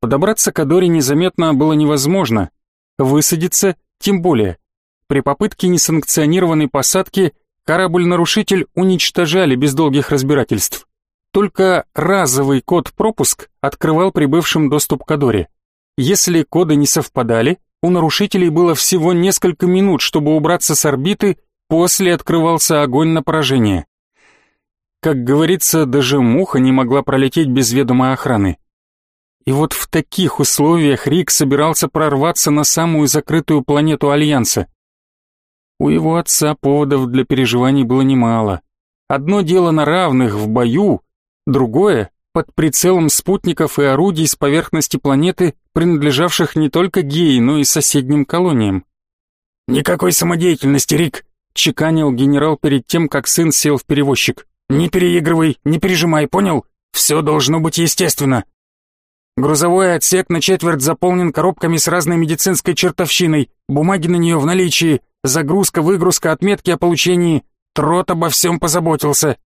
Подобраться к Адоре незаметно было невозможно, высадиться тем более. При попытке несанкционированной посадки корабль-нарушитель уничтожали без долгих разбирательств. Только разовый код-пропуск открывал прибывшим доступ к Адоре. Если коды не совпадали, у нарушителей было всего несколько минут, чтобы убраться с орбиты, после открывался огонь на поражение. Как говорится, даже муха не могла пролететь без ведома охраны. И вот в таких условиях Рик собирался прорваться на самую закрытую планету Альянса. У его отца поводов для переживаний было немало. Одно дело на равных в бою, другое — под прицелом спутников и орудий с поверхности планеты, принадлежавших не только Геи, но и соседним колониям. «Никакой самодеятельности, Рик!» — чеканил генерал перед тем, как сын сел в перевозчик. «Не переигрывай, не пережимай, понял? Все должно быть естественно!» Грузовой отсек на четверть заполнен коробками с разной медицинской чертовщиной, бумаги на нее в наличии, загрузка, выгрузка, отметки о получении. Трот обо всем позаботился.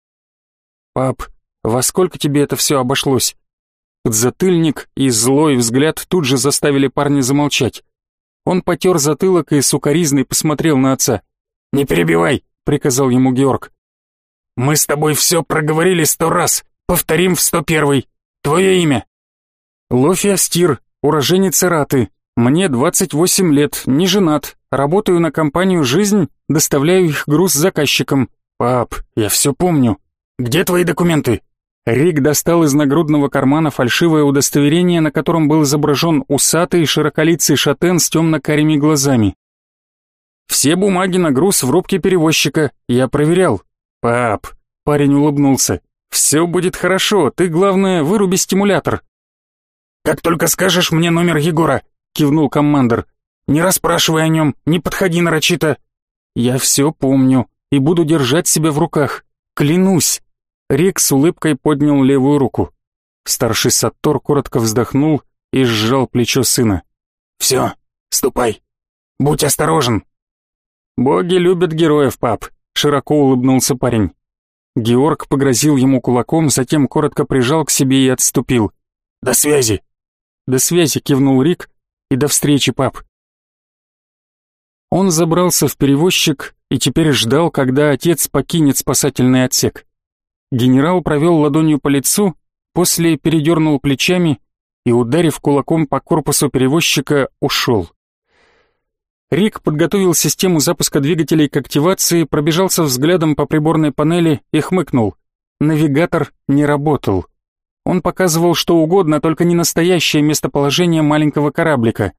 Пап, во сколько тебе это все обошлось? Подзатыльник и злой взгляд тут же заставили парня замолчать. Он потер затылок и сукоризной посмотрел на отца. «Не перебивай», — приказал ему Георг. «Мы с тобой все проговорили сто раз, повторим в сто первый. Твое имя?» Лофи Астир, уроженец Ираты. Мне 28 лет, не женат, работаю на компанию «Жизнь», доставляю их груз заказчикам. Пап, я все помню. Где твои документы? Рик достал из нагрудного кармана фальшивое удостоверение, на котором был изображен усатый широколицый шатен с темно-карими глазами. Все бумаги на груз в рубке перевозчика, я проверял. Пап, парень улыбнулся. Все будет хорошо, ты, главное, выруби стимулятор. «Как только скажешь мне номер Егора», — кивнул командир. «Не расспрашивай о нем, не подходи нарочито». «Я все помню и буду держать себя в руках. Клянусь». Рик с улыбкой поднял левую руку. Старший Саттор коротко вздохнул и сжал плечо сына. «Все, ступай. Будь осторожен». «Боги любят героев, пап», — широко улыбнулся парень. Георг погрозил ему кулаком, затем коротко прижал к себе и отступил. «До связи!» «До связи», — кивнул Рик, — «и до встречи, пап». Он забрался в перевозчик и теперь ждал, когда отец покинет спасательный отсек. Генерал провел ладонью по лицу, после передернул плечами и, ударив кулаком по корпусу перевозчика, ушел. Рик подготовил систему запуска двигателей к активации, пробежался взглядом по приборной панели и хмыкнул. Навигатор не работал. Он показывал что угодно, только не настоящее местоположение маленького кораблика.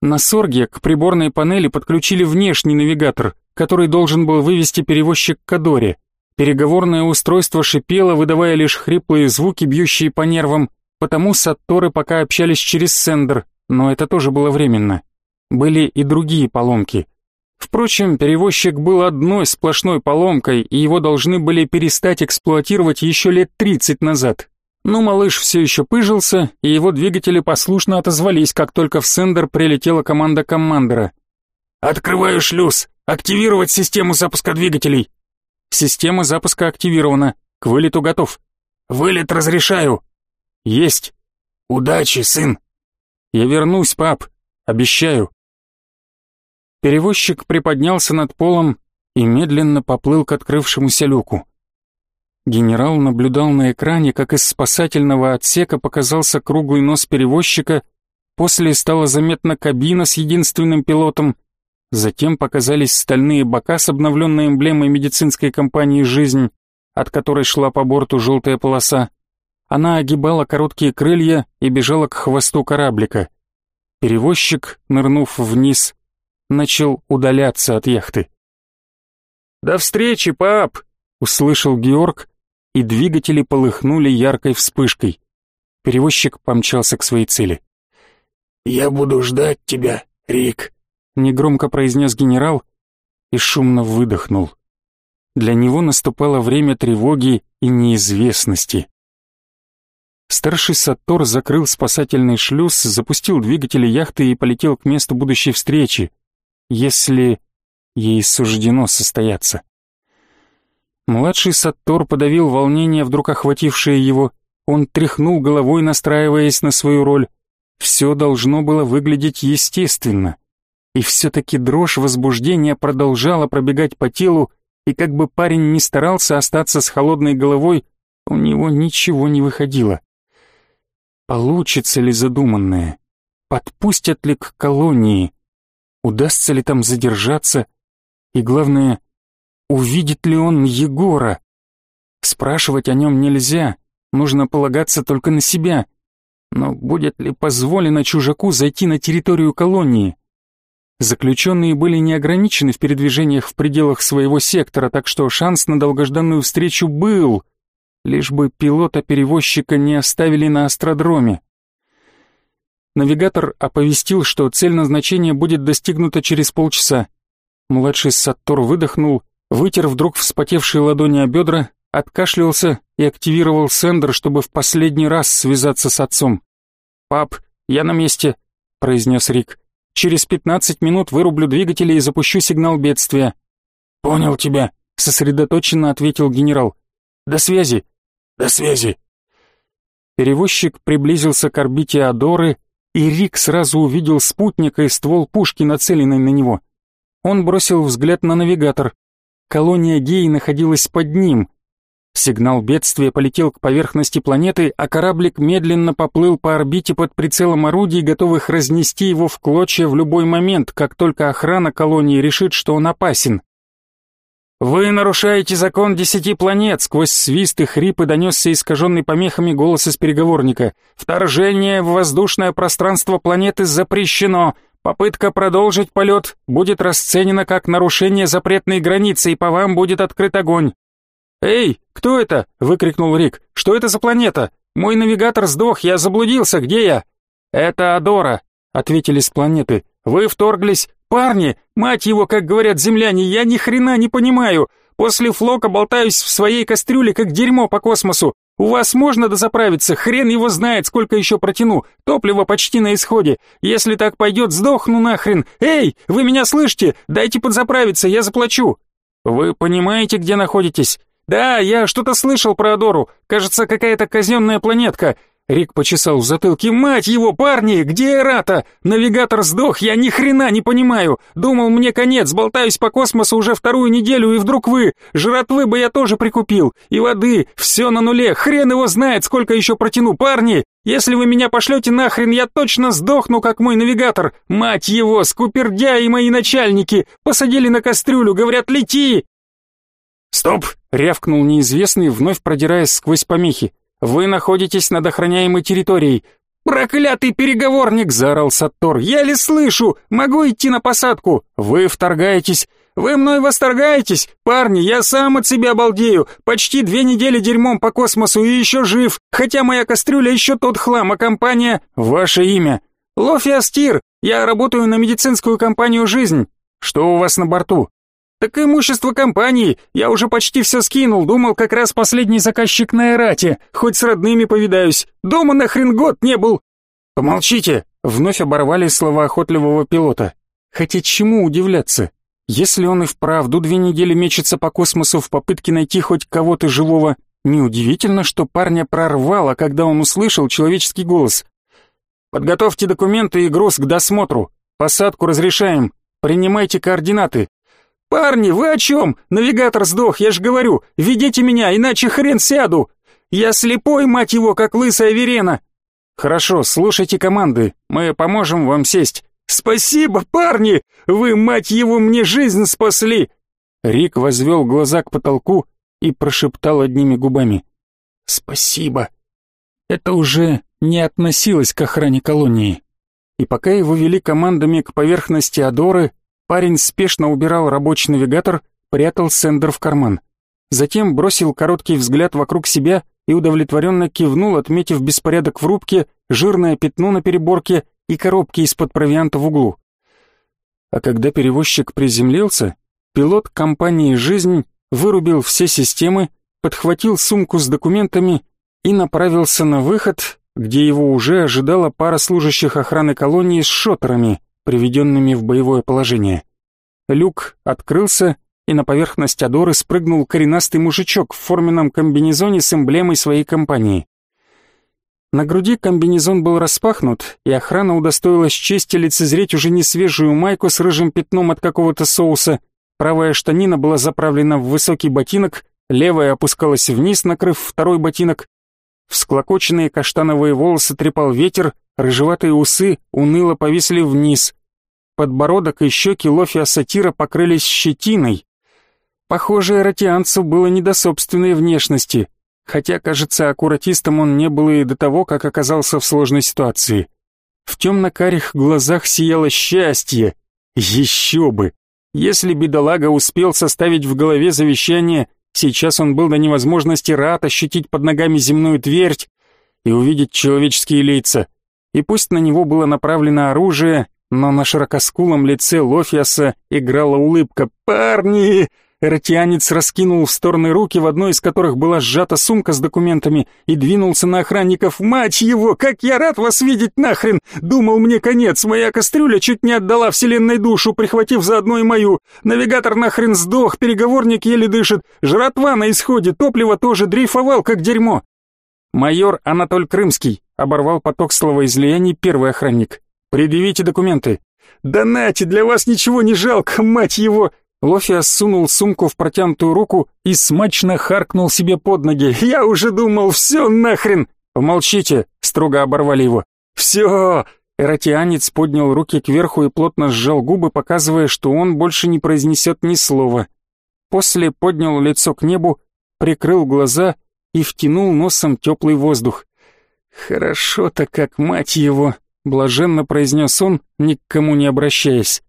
На Сорге к приборной панели подключили внешний навигатор, который должен был вывести перевозчик к Адоре. Переговорное устройство шипело, выдавая лишь хриплые звуки, бьющие по нервам, потому сатторы пока общались через сендер, но это тоже было временно. Были и другие поломки. Впрочем, перевозчик был одной сплошной поломкой, и его должны были перестать эксплуатировать еще лет 30 назад. Но малыш все еще пыжился, и его двигатели послушно отозвались, как только в сендер прилетела команда командора. «Открываю шлюз! Активировать систему запуска двигателей!» «Система запуска активирована. К вылету готов». «Вылет разрешаю!» «Есть!» «Удачи, сын!» «Я вернусь, пап. Обещаю!» Перевозчик приподнялся над полом и медленно поплыл к открывшемуся люку. Генерал наблюдал на экране, как из спасательного отсека показался круглый нос перевозчика, после стала заметна кабина с единственным пилотом, затем показались стальные бока с обновленной эмблемой медицинской компании «Жизнь», от которой шла по борту желтая полоса. Она огибала короткие крылья и бежала к хвосту кораблика. Перевозчик, нырнув вниз, начал удаляться от яхты. «До встречи, пап!» — услышал Георг, и двигатели полыхнули яркой вспышкой. Перевозчик помчался к своей цели. «Я буду ждать тебя, Рик», — негромко произнес генерал и шумно выдохнул. Для него наступало время тревоги и неизвестности. Старший Саттор закрыл спасательный шлюз, запустил двигатели яхты и полетел к месту будущей встречи, если ей суждено состояться. Младший Саттор подавил волнение, вдруг охватившее его. Он тряхнул головой, настраиваясь на свою роль. Все должно было выглядеть естественно. И все-таки дрожь возбуждения продолжала пробегать по телу, и как бы парень не старался остаться с холодной головой, у него ничего не выходило. Получится ли задуманное? Подпустят ли к колонии? Удастся ли там задержаться? И главное, Увидит ли он Егора? Спрашивать о нем нельзя, нужно полагаться только на себя. Но будет ли позволено чужаку зайти на территорию колонии? Заключенные были не ограничены в передвижениях в пределах своего сектора, так что шанс на долгожданную встречу был, лишь бы пилота-перевозчика не оставили на астродроме. Навигатор оповестил, что цель назначения будет достигнута через полчаса. Младший Саттор выдохнул вытер вдруг вспотевшие ладони о бедра, откашлялся и активировал сендер, чтобы в последний раз связаться с отцом. «Пап, я на месте», — произнес Рик. «Через пятнадцать минут вырублю двигатели и запущу сигнал бедствия». «Понял тебя», — сосредоточенно ответил генерал. «До связи». «До связи». Перевозчик приблизился к орбите Адоры, и Рик сразу увидел спутника и ствол пушки, нацеленной на него. Он бросил взгляд на навигатор. Колония Гей находилась под ним. Сигнал бедствия полетел к поверхности планеты, а кораблик медленно поплыл по орбите под прицелом орудий, готовых разнести его в клочья в любой момент, как только охрана колонии решит, что он опасен. «Вы нарушаете закон десяти планет!» Сквозь свист и хрипы донесся искаженный помехами голос из переговорника. «Вторжение в воздушное пространство планеты запрещено! Попытка продолжить полет будет расценена как нарушение запретной границы, и по вам будет открыт огонь. «Эй, кто это?» — выкрикнул Рик. «Что это за планета? Мой навигатор сдох, я заблудился, где я?» «Это Адора», — ответили с планеты. «Вы вторглись? Парни, мать его, как говорят земляне, я ни хрена не понимаю. После флока болтаюсь в своей кастрюле, как дерьмо по космосу. У вас можно дозаправиться, хрен его знает, сколько еще протяну. Топливо почти на исходе. Если так пойдет, сдохну нахрен. Эй, вы меня слышите? Дайте подзаправиться, я заплачу. Вы понимаете, где находитесь? Да, я что-то слышал про Адору. Кажется, какая-то казенная планетка. Рик почесал в затылке. «Мать его, парни, где Эрата? Навигатор сдох, я ни хрена не понимаю. Думал, мне конец, болтаюсь по космосу уже вторую неделю, и вдруг вы. Жратвы бы я тоже прикупил. И воды, все на нуле, хрен его знает, сколько еще протяну. Парни, если вы меня пошлете нахрен, я точно сдохну, как мой навигатор. Мать его, скупердя и мои начальники. Посадили на кастрюлю, говорят, лети!» «Стоп!» — рявкнул неизвестный, вновь продираясь сквозь помехи. Вы находитесь над охраняемой территорией. Проклятый переговорник, заорал Саттор. Ли слышу? Могу идти на посадку? Вы вторгаетесь. Вы мной восторгаетесь? Парни, я сам от себя обалдею. Почти две недели дерьмом по космосу и еще жив. Хотя моя кастрюля еще тот хлам, а компания... Ваше имя? Лофи Астир. Я работаю на медицинскую компанию «Жизнь». Что у вас на борту? «Так имущество компании, я уже почти все скинул, думал, как раз последний заказчик на Эрате, хоть с родными повидаюсь, дома нахрен год не был!» «Помолчите!» — вновь оборвали слова охотливого пилота. Хотя чему удивляться? Если он и вправду две недели мечется по космосу в попытке найти хоть кого-то живого, неудивительно, что парня прорвало, когда он услышал человеческий голос. «Подготовьте документы и груз к досмотру. Посадку разрешаем. Принимайте координаты. «Парни, вы о чем? Навигатор сдох, я ж говорю, ведите меня, иначе хрен сяду! Я слепой, мать его, как лысая верена!» «Хорошо, слушайте команды, мы поможем вам сесть». «Спасибо, парни! Вы, мать его, мне жизнь спасли!» Рик возвел глаза к потолку и прошептал одними губами. «Спасибо!» Это уже не относилось к охране колонии. И пока его вели командами к поверхности Адоры, парень спешно убирал рабочий навигатор, прятал сендер в карман. Затем бросил короткий взгляд вокруг себя и удовлетворенно кивнул, отметив беспорядок в рубке, жирное пятно на переборке и коробки из-под провианта в углу. А когда перевозчик приземлился, пилот компании «Жизнь» вырубил все системы, подхватил сумку с документами и направился на выход, где его уже ожидала пара служащих охраны колонии с шотерами, приведенными в боевое положение. Люк открылся, и на поверхность Адоры спрыгнул коренастый мужичок в форменном комбинезоне с эмблемой своей компании. На груди комбинезон был распахнут, и охрана удостоилась чести лицезреть уже не свежую майку с рыжим пятном от какого-то соуса, правая штанина была заправлена в высокий ботинок, левая опускалась вниз, накрыв второй ботинок. Всклокоченные каштановые волосы трепал ветер, рыжеватые усы уныло повисли вниз. Подбородок и щеки Лофия Сатира покрылись щетиной, Похоже, ротианцу было не до собственной внешности, хотя, кажется, аккуратистом он не был и до того, как оказался в сложной ситуации. В темно-карих глазах сияло счастье. Еще бы! Если бедолага успел составить в голове завещание, сейчас он был до невозможности рад ощутить под ногами земную твердь и увидеть человеческие лица. И пусть на него было направлено оружие, но на широкоскулом лице Лофиаса играла улыбка. «Парни! Эротианец раскинул в стороны руки, в одной из которых была сжата сумка с документами, и двинулся на охранников. «Мать его! Как я рад вас видеть нахрен! Думал, мне конец! Моя кастрюля чуть не отдала вселенной душу, прихватив заодно и мою! Навигатор нахрен сдох, переговорник еле дышит, жратва на исходе, топливо тоже дрейфовал, как дерьмо!» «Майор Анатоль Крымский», — оборвал поток словоизлияний первый охранник. «Предъявите документы». «Да нате, для вас ничего не жалко, мать его!» Лофиас сунул сумку в протянутую руку и смачно харкнул себе под ноги. «Я уже думал, все нахрен!» «Помолчите!» — строго оборвали его. «Все!» Эротианец поднял руки кверху и плотно сжал губы, показывая, что он больше не произнесет ни слова. После поднял лицо к небу, прикрыл глаза и втянул носом теплый воздух. «Хорошо-то как, мать его!» — блаженно произнес он, ни к кому не обращаясь.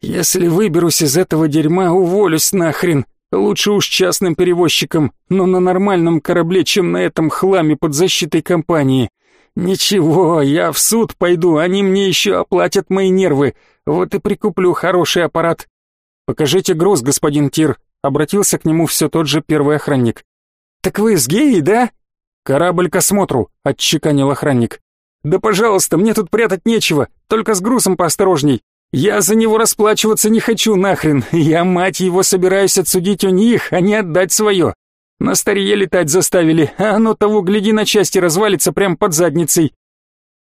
Если выберусь из этого дерьма, уволюсь нахрен. Лучше уж частным перевозчиком, но на нормальном корабле, чем на этом хламе под защитой компании. Ничего, я в суд пойду, они мне еще оплатят мои нервы. Вот и прикуплю хороший аппарат. Покажите груз, господин Тир, обратился к нему все тот же первый охранник. Так вы с геей, да? Корабль к осмотру, отчеканил охранник. Да пожалуйста, мне тут прятать нечего, только с грузом поосторожней. Я за него расплачиваться не хочу нахрен. Я, мать его, собираюсь отсудить у них, а не отдать свое. На старье летать заставили, а оно того, гляди, на части развалится прямо под задницей.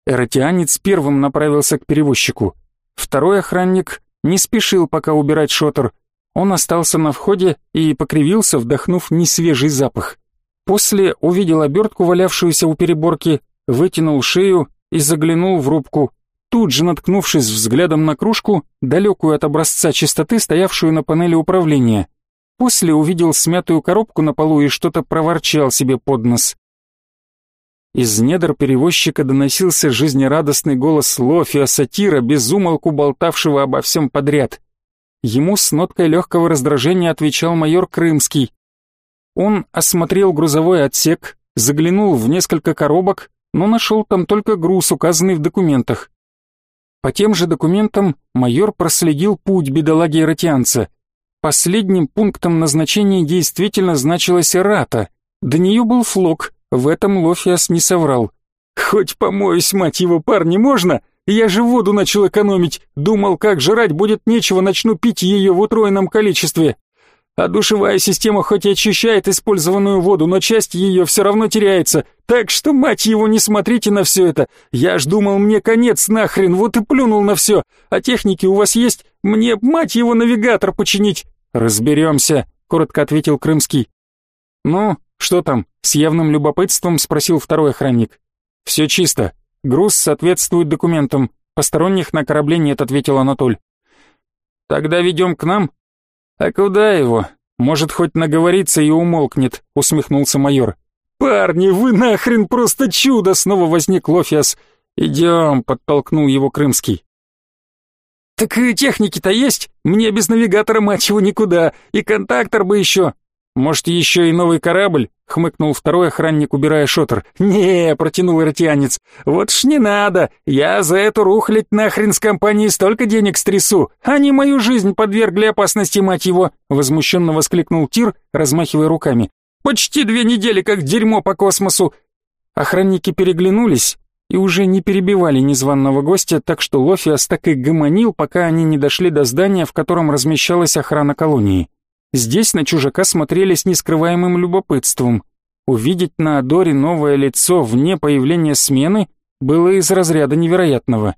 Эротианец первым направился к перевозчику. Второй охранник не спешил пока убирать шотер. Он остался на входе и покривился, вдохнув несвежий запах. После увидел обертку, валявшуюся у переборки, вытянул шею и заглянул в рубку тут же наткнувшись взглядом на кружку, далекую от образца чистоты, стоявшую на панели управления. После увидел смятую коробку на полу и что-то проворчал себе под нос. Из недр перевозчика доносился жизнерадостный голос Лофия Сатира, безумолку болтавшего обо всем подряд. Ему с ноткой легкого раздражения отвечал майор Крымский. Он осмотрел грузовой отсек, заглянул в несколько коробок, но нашел там только груз, указанный в документах. По тем же документам майор проследил путь бедолаги ротианца. Последним пунктом назначения действительно значилась Рата. До нее был флок, в этом Лофиас не соврал. «Хоть помоюсь, мать его, парни, можно? Я же воду начал экономить. Думал, как жрать будет нечего, начну пить ее в утроенном количестве. А душевая система хоть и очищает использованную воду, но часть ее все равно теряется. Так что, мать его, не смотрите на все это. Я ж думал, мне конец нахрен, вот и плюнул на все. А техники у вас есть? Мне, мать его, навигатор починить. «Разберемся», — коротко ответил Крымский. «Ну, что там?» — с явным любопытством спросил второй охранник. «Все чисто. Груз соответствует документам. Посторонних на корабле нет», — ответил Анатоль. «Тогда ведем к нам?» «А куда его? Может, хоть наговорится и умолкнет», — усмехнулся майор. «Парни, вы нахрен просто чудо!» — снова возник Лофиас. «Идем», — подтолкнул его Крымский. «Так и техники-то есть? Мне без навигатора, мать его, никуда. И контактор бы еще. Может, еще и новый корабль?» — хмыкнул второй охранник, убирая шотер. «Не», — протянул ротианец, — «вот ж не надо. Я за эту рухлядь нахрен с компанией столько денег стрясу. Они мою жизнь подвергли опасности, мать его!» — возмущенно воскликнул Тир, размахивая руками. «Почти две недели, как дерьмо по космосу!» Охранники переглянулись, и уже не перебивали незваного гостя, так что Лофиас так и гомонил, пока они не дошли до здания, в котором размещалась охрана колонии. Здесь на чужака смотрели с нескрываемым любопытством. Увидеть на Адоре новое лицо вне появления смены было из разряда невероятного.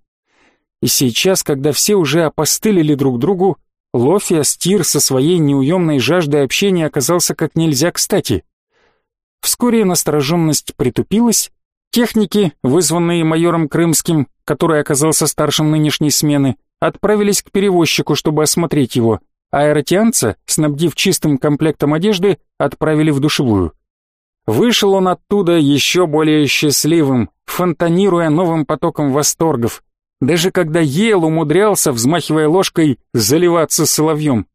И сейчас, когда все уже опостылили друг другу, Лофиас Тир со своей неуемной жаждой общения оказался как нельзя кстати. Вскоре настороженность притупилась, Техники, вызванные майором Крымским, который оказался старшим нынешней смены, отправились к перевозчику, чтобы осмотреть его, а снабдив чистым комплектом одежды, отправили в душевую. Вышел он оттуда еще более счастливым, фонтанируя новым потоком восторгов. Даже когда ел, умудрялся, взмахивая ложкой, заливаться соловьем.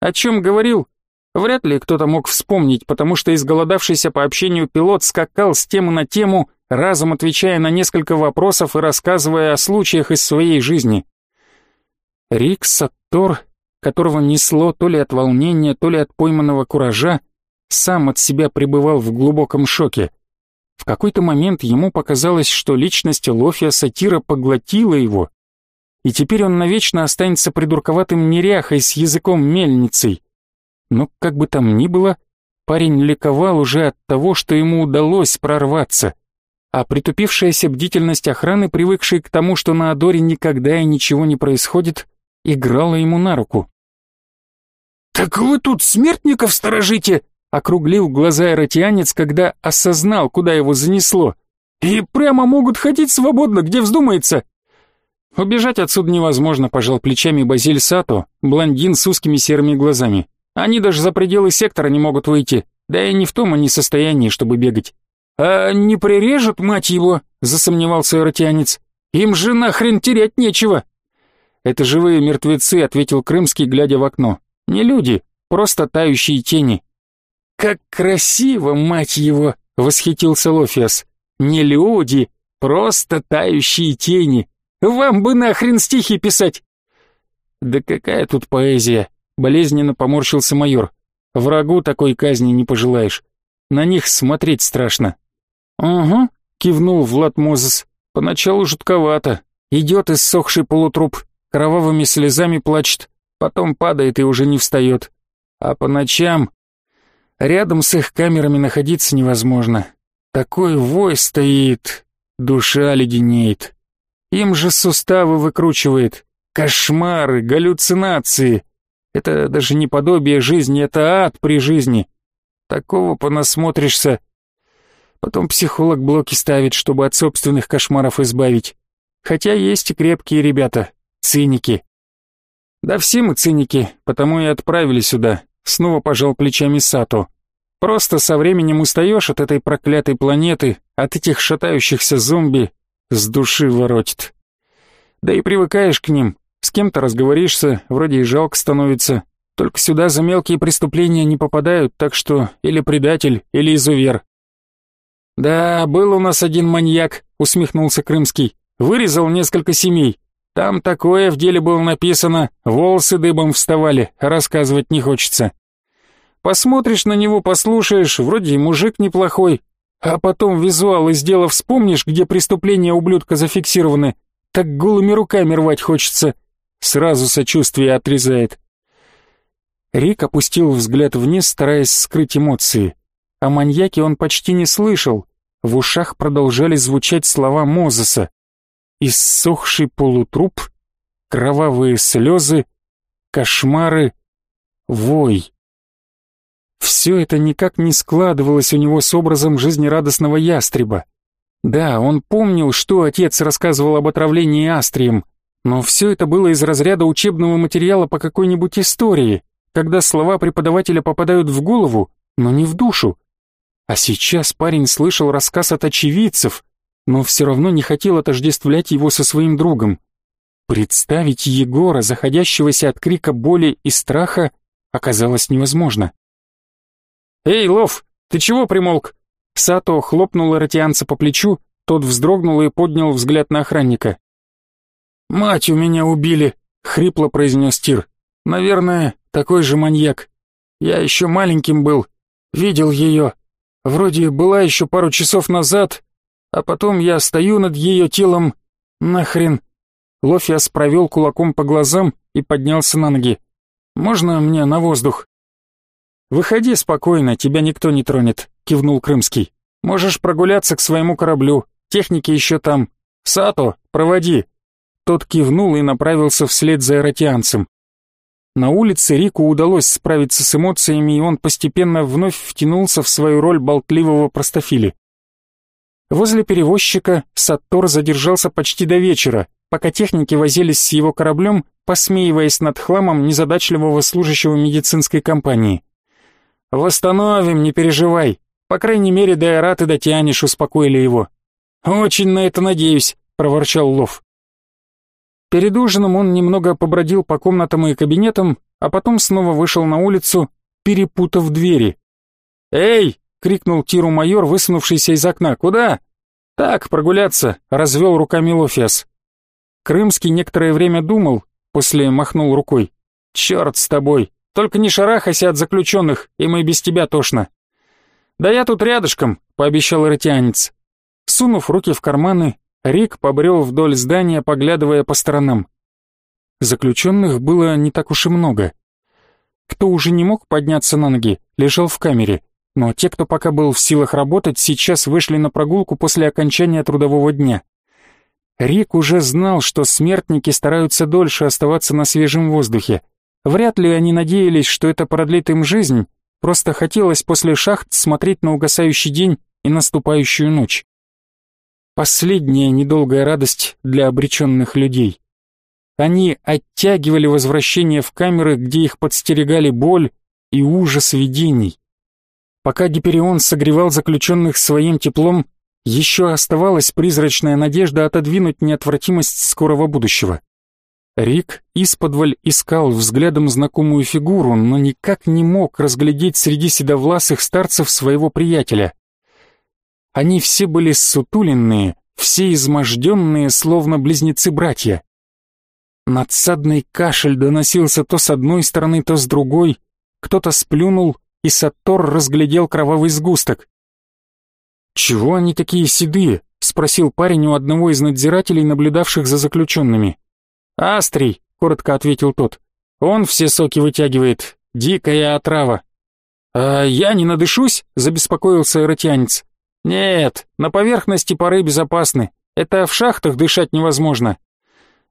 О чем говорил? Вряд ли кто-то мог вспомнить, потому что изголодавшийся по общению пилот скакал с темы на тему, разом отвечая на несколько вопросов и рассказывая о случаях из своей жизни. Рик Саттор, которого несло то ли от волнения, то ли от пойманного куража, сам от себя пребывал в глубоком шоке. В какой-то момент ему показалось, что личность Лофия Сатира поглотила его, и теперь он навечно останется придурковатым неряхой с языком мельницей. Но как бы там ни было, парень ликовал уже от того, что ему удалось прорваться — а притупившаяся бдительность охраны, привыкшей к тому, что на Адоре никогда и ничего не происходит, играла ему на руку. «Так вы тут смертников сторожите!» — округлил глаза эротианец, когда осознал, куда его занесло. «И прямо могут ходить свободно, где вздумается!» «Убежать отсюда невозможно», — пожал плечами Базиль Сато, блондин с узкими серыми глазами. «Они даже за пределы сектора не могут выйти, да и не в том они состоянии, чтобы бегать. «А не прирежут, мать его?» — засомневался эротианец. «Им же нахрен терять нечего!» «Это живые мертвецы», — ответил Крымский, глядя в окно. «Не люди, просто тающие тени». «Как красиво, мать его!» — восхитился Лофиас. «Не люди, просто тающие тени. Вам бы нахрен стихи писать!» «Да какая тут поэзия!» — болезненно поморщился майор. «Врагу такой казни не пожелаешь. На них смотреть страшно». «Угу», — кивнул Влад Мозес. «Поначалу жутковато. Идет иссохший полутруп, кровавыми слезами плачет, потом падает и уже не встает. А по ночам рядом с их камерами находиться невозможно. Такой вой стоит, душа леденеет. Им же суставы выкручивает. Кошмары, галлюцинации. Это даже не подобие жизни, это ад при жизни. Такого понасмотришься, Потом психолог блоки ставит, чтобы от собственных кошмаров избавить. Хотя есть и крепкие ребята, циники. Да все мы циники, потому и отправили сюда. Снова пожал плечами Сато. Просто со временем устаешь от этой проклятой планеты, от этих шатающихся зомби, с души воротит. Да и привыкаешь к ним, с кем-то разговоришься, вроде и жалко становится. Только сюда за мелкие преступления не попадают, так что или предатель, или изувер. «Да, был у нас один маньяк», — усмехнулся Крымский. «Вырезал несколько семей. Там такое в деле было написано, волосы дыбом вставали, рассказывать не хочется. Посмотришь на него, послушаешь, вроде и мужик неплохой, а потом визуал из дела вспомнишь, где преступления ублюдка зафиксированы, так голыми руками рвать хочется. Сразу сочувствие отрезает». Рик опустил взгляд вниз, стараясь скрыть эмоции. О маньяке он почти не слышал. В ушах продолжали звучать слова Мозеса. Иссохший полутруп, кровавые слезы, кошмары, вой. Все это никак не складывалось у него с образом жизнерадостного ястреба. Да, он помнил, что отец рассказывал об отравлении астрием, но все это было из разряда учебного материала по какой-нибудь истории, когда слова преподавателя попадают в голову, но не в душу. А сейчас парень слышал рассказ от очевидцев, но все равно не хотел отождествлять его со своим другом. Представить Егора, заходящегося от крика боли и страха, оказалось невозможно. «Эй, Лов, ты чего примолк?» Сато хлопнул ротианца по плечу, тот вздрогнул и поднял взгляд на охранника. «Мать у меня убили», — хрипло произнес Тир. «Наверное, такой же маньяк. Я еще маленьким был, видел ее. Вроде была еще пару часов назад, а потом я стою над ее телом. Нахрен». Лофиас провел кулаком по глазам и поднялся на ноги. «Можно мне на воздух?» «Выходи спокойно, тебя никто не тронет», — кивнул Крымский. «Можешь прогуляться к своему кораблю, техники еще там. Сато, проводи». Тот кивнул и направился вслед за эротианцем. На улице Рику удалось справиться с эмоциями, и он постепенно вновь втянулся в свою роль болтливого простофили. Возле перевозчика Саттор задержался почти до вечера, пока техники возились с его кораблем, посмеиваясь над хламом незадачливого служащего медицинской компании. «Восстановим, не переживай. По крайней мере, до Айраты дотянешь», — успокоили его. «Очень на это надеюсь», — проворчал Лов. Перед ужином он немного побродил по комнатам и кабинетам, а потом снова вышел на улицу, перепутав двери. «Эй!» — крикнул Тиру майор, высунувшийся из окна. «Куда?» «Так, прогуляться», — развел руками Лофиас. Крымский некоторое время думал, после махнул рукой. «Черт с тобой! Только не шарахайся от заключенных, им и без тебя тошно». «Да я тут рядышком», — пообещал ротианец. Сунув руки в карманы, Рик побрел вдоль здания, поглядывая по сторонам. Заключенных было не так уж и много. Кто уже не мог подняться на ноги, лежал в камере, но те, кто пока был в силах работать, сейчас вышли на прогулку после окончания трудового дня. Рик уже знал, что смертники стараются дольше оставаться на свежем воздухе, Вряд ли они надеялись, что это продлит им жизнь, просто хотелось после шахт смотреть на угасающий день и наступающую ночь. Последняя недолгая радость для обреченных людей. Они оттягивали возвращение в камеры, где их подстерегали боль и ужас видений. Пока Гиперион согревал заключенных своим теплом, еще оставалась призрачная надежда отодвинуть неотвратимость скорого будущего. Рик исподволь искал взглядом знакомую фигуру, но никак не мог разглядеть среди седовласых старцев своего приятеля. Они все были сутуленные, все изможденные, словно близнецы-братья. Надсадный кашель доносился то с одной стороны, то с другой. Кто-то сплюнул, и Саттор разглядел кровавый сгусток. «Чего они такие седые?» — спросил парень у одного из надзирателей, наблюдавших за заключенными. «Астрий», — коротко ответил тот. «Он все соки вытягивает. Дикая отрава». «А я не надышусь?» — забеспокоился эротианец. «Нет, на поверхности поры безопасны. Это в шахтах дышать невозможно.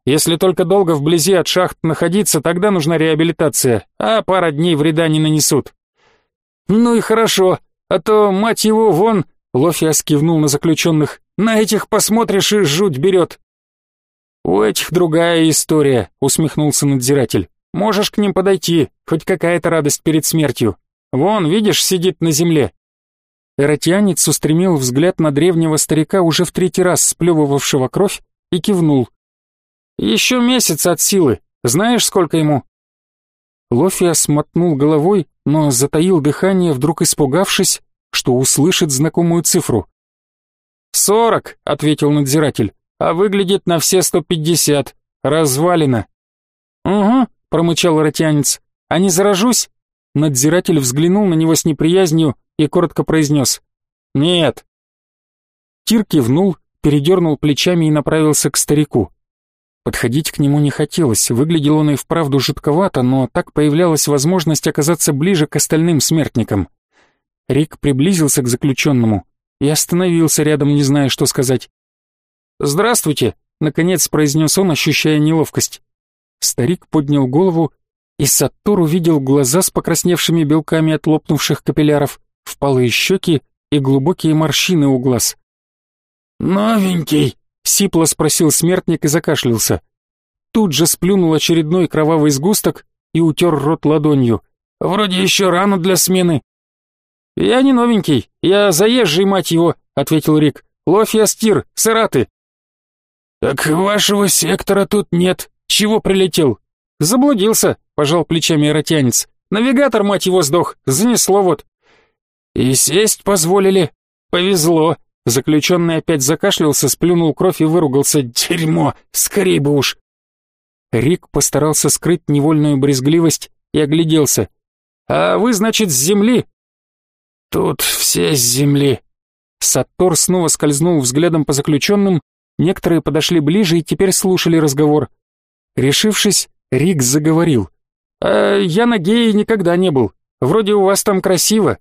Если только долго вблизи от шахт находиться, тогда нужна реабилитация, а пара дней вреда не нанесут». «Ну и хорошо, а то, мать его, вон...» Лофиас кивнул на заключенных. «На этих посмотришь и жуть берет. «У этих другая история», — усмехнулся надзиратель. «Можешь к ним подойти, хоть какая-то радость перед смертью. Вон, видишь, сидит на земле». Эротианец устремил взгляд на древнего старика, уже в третий раз сплевывавшего кровь, и кивнул. «Еще месяц от силы. Знаешь, сколько ему?» Лофиас мотнул головой, но затаил дыхание, вдруг испугавшись, что услышит знакомую цифру. «Сорок», — ответил надзиратель а выглядит на все сто пятьдесят. Развалина». «Угу», — промычал ротянец. «А не заражусь?» Надзиратель взглянул на него с неприязнью и коротко произнес. «Нет». Тир кивнул, передернул плечами и направился к старику. Подходить к нему не хотелось, выглядел он и вправду жутковато, но так появлялась возможность оказаться ближе к остальным смертникам. Рик приблизился к заключенному и остановился рядом, не зная, что сказать. «Здравствуйте», — наконец произнес он, ощущая неловкость. Старик поднял голову И Саттор увидел глаза с покрасневшими белками от лопнувших капилляров, впалые щеки и глубокие морщины у глаз. «Новенький?» — сипло спросил смертник и закашлялся. Тут же сплюнул очередной кровавый сгусток и утер рот ладонью. «Вроде еще рано для смены». «Я не новенький, я заезжий, мать его», — ответил Рик. «Лофья Стир, Сыраты». «Так вашего сектора тут нет. Чего прилетел?» «Заблудился», — пожал плечами эротянец. «Навигатор, мать его, сдох, занесло вот». «И сесть позволили?» «Повезло». Заключенный опять закашлялся, сплюнул кровь и выругался. «Дерьмо! Скорей бы уж!» Рик постарался скрыть невольную брезгливость и огляделся. «А вы, значит, с земли?» «Тут все с земли». Саттор снова скользнул взглядом по заключенным, некоторые подошли ближе и теперь слушали разговор. Решившись, Рик заговорил. «А я на гее никогда не был. Вроде у вас там красиво».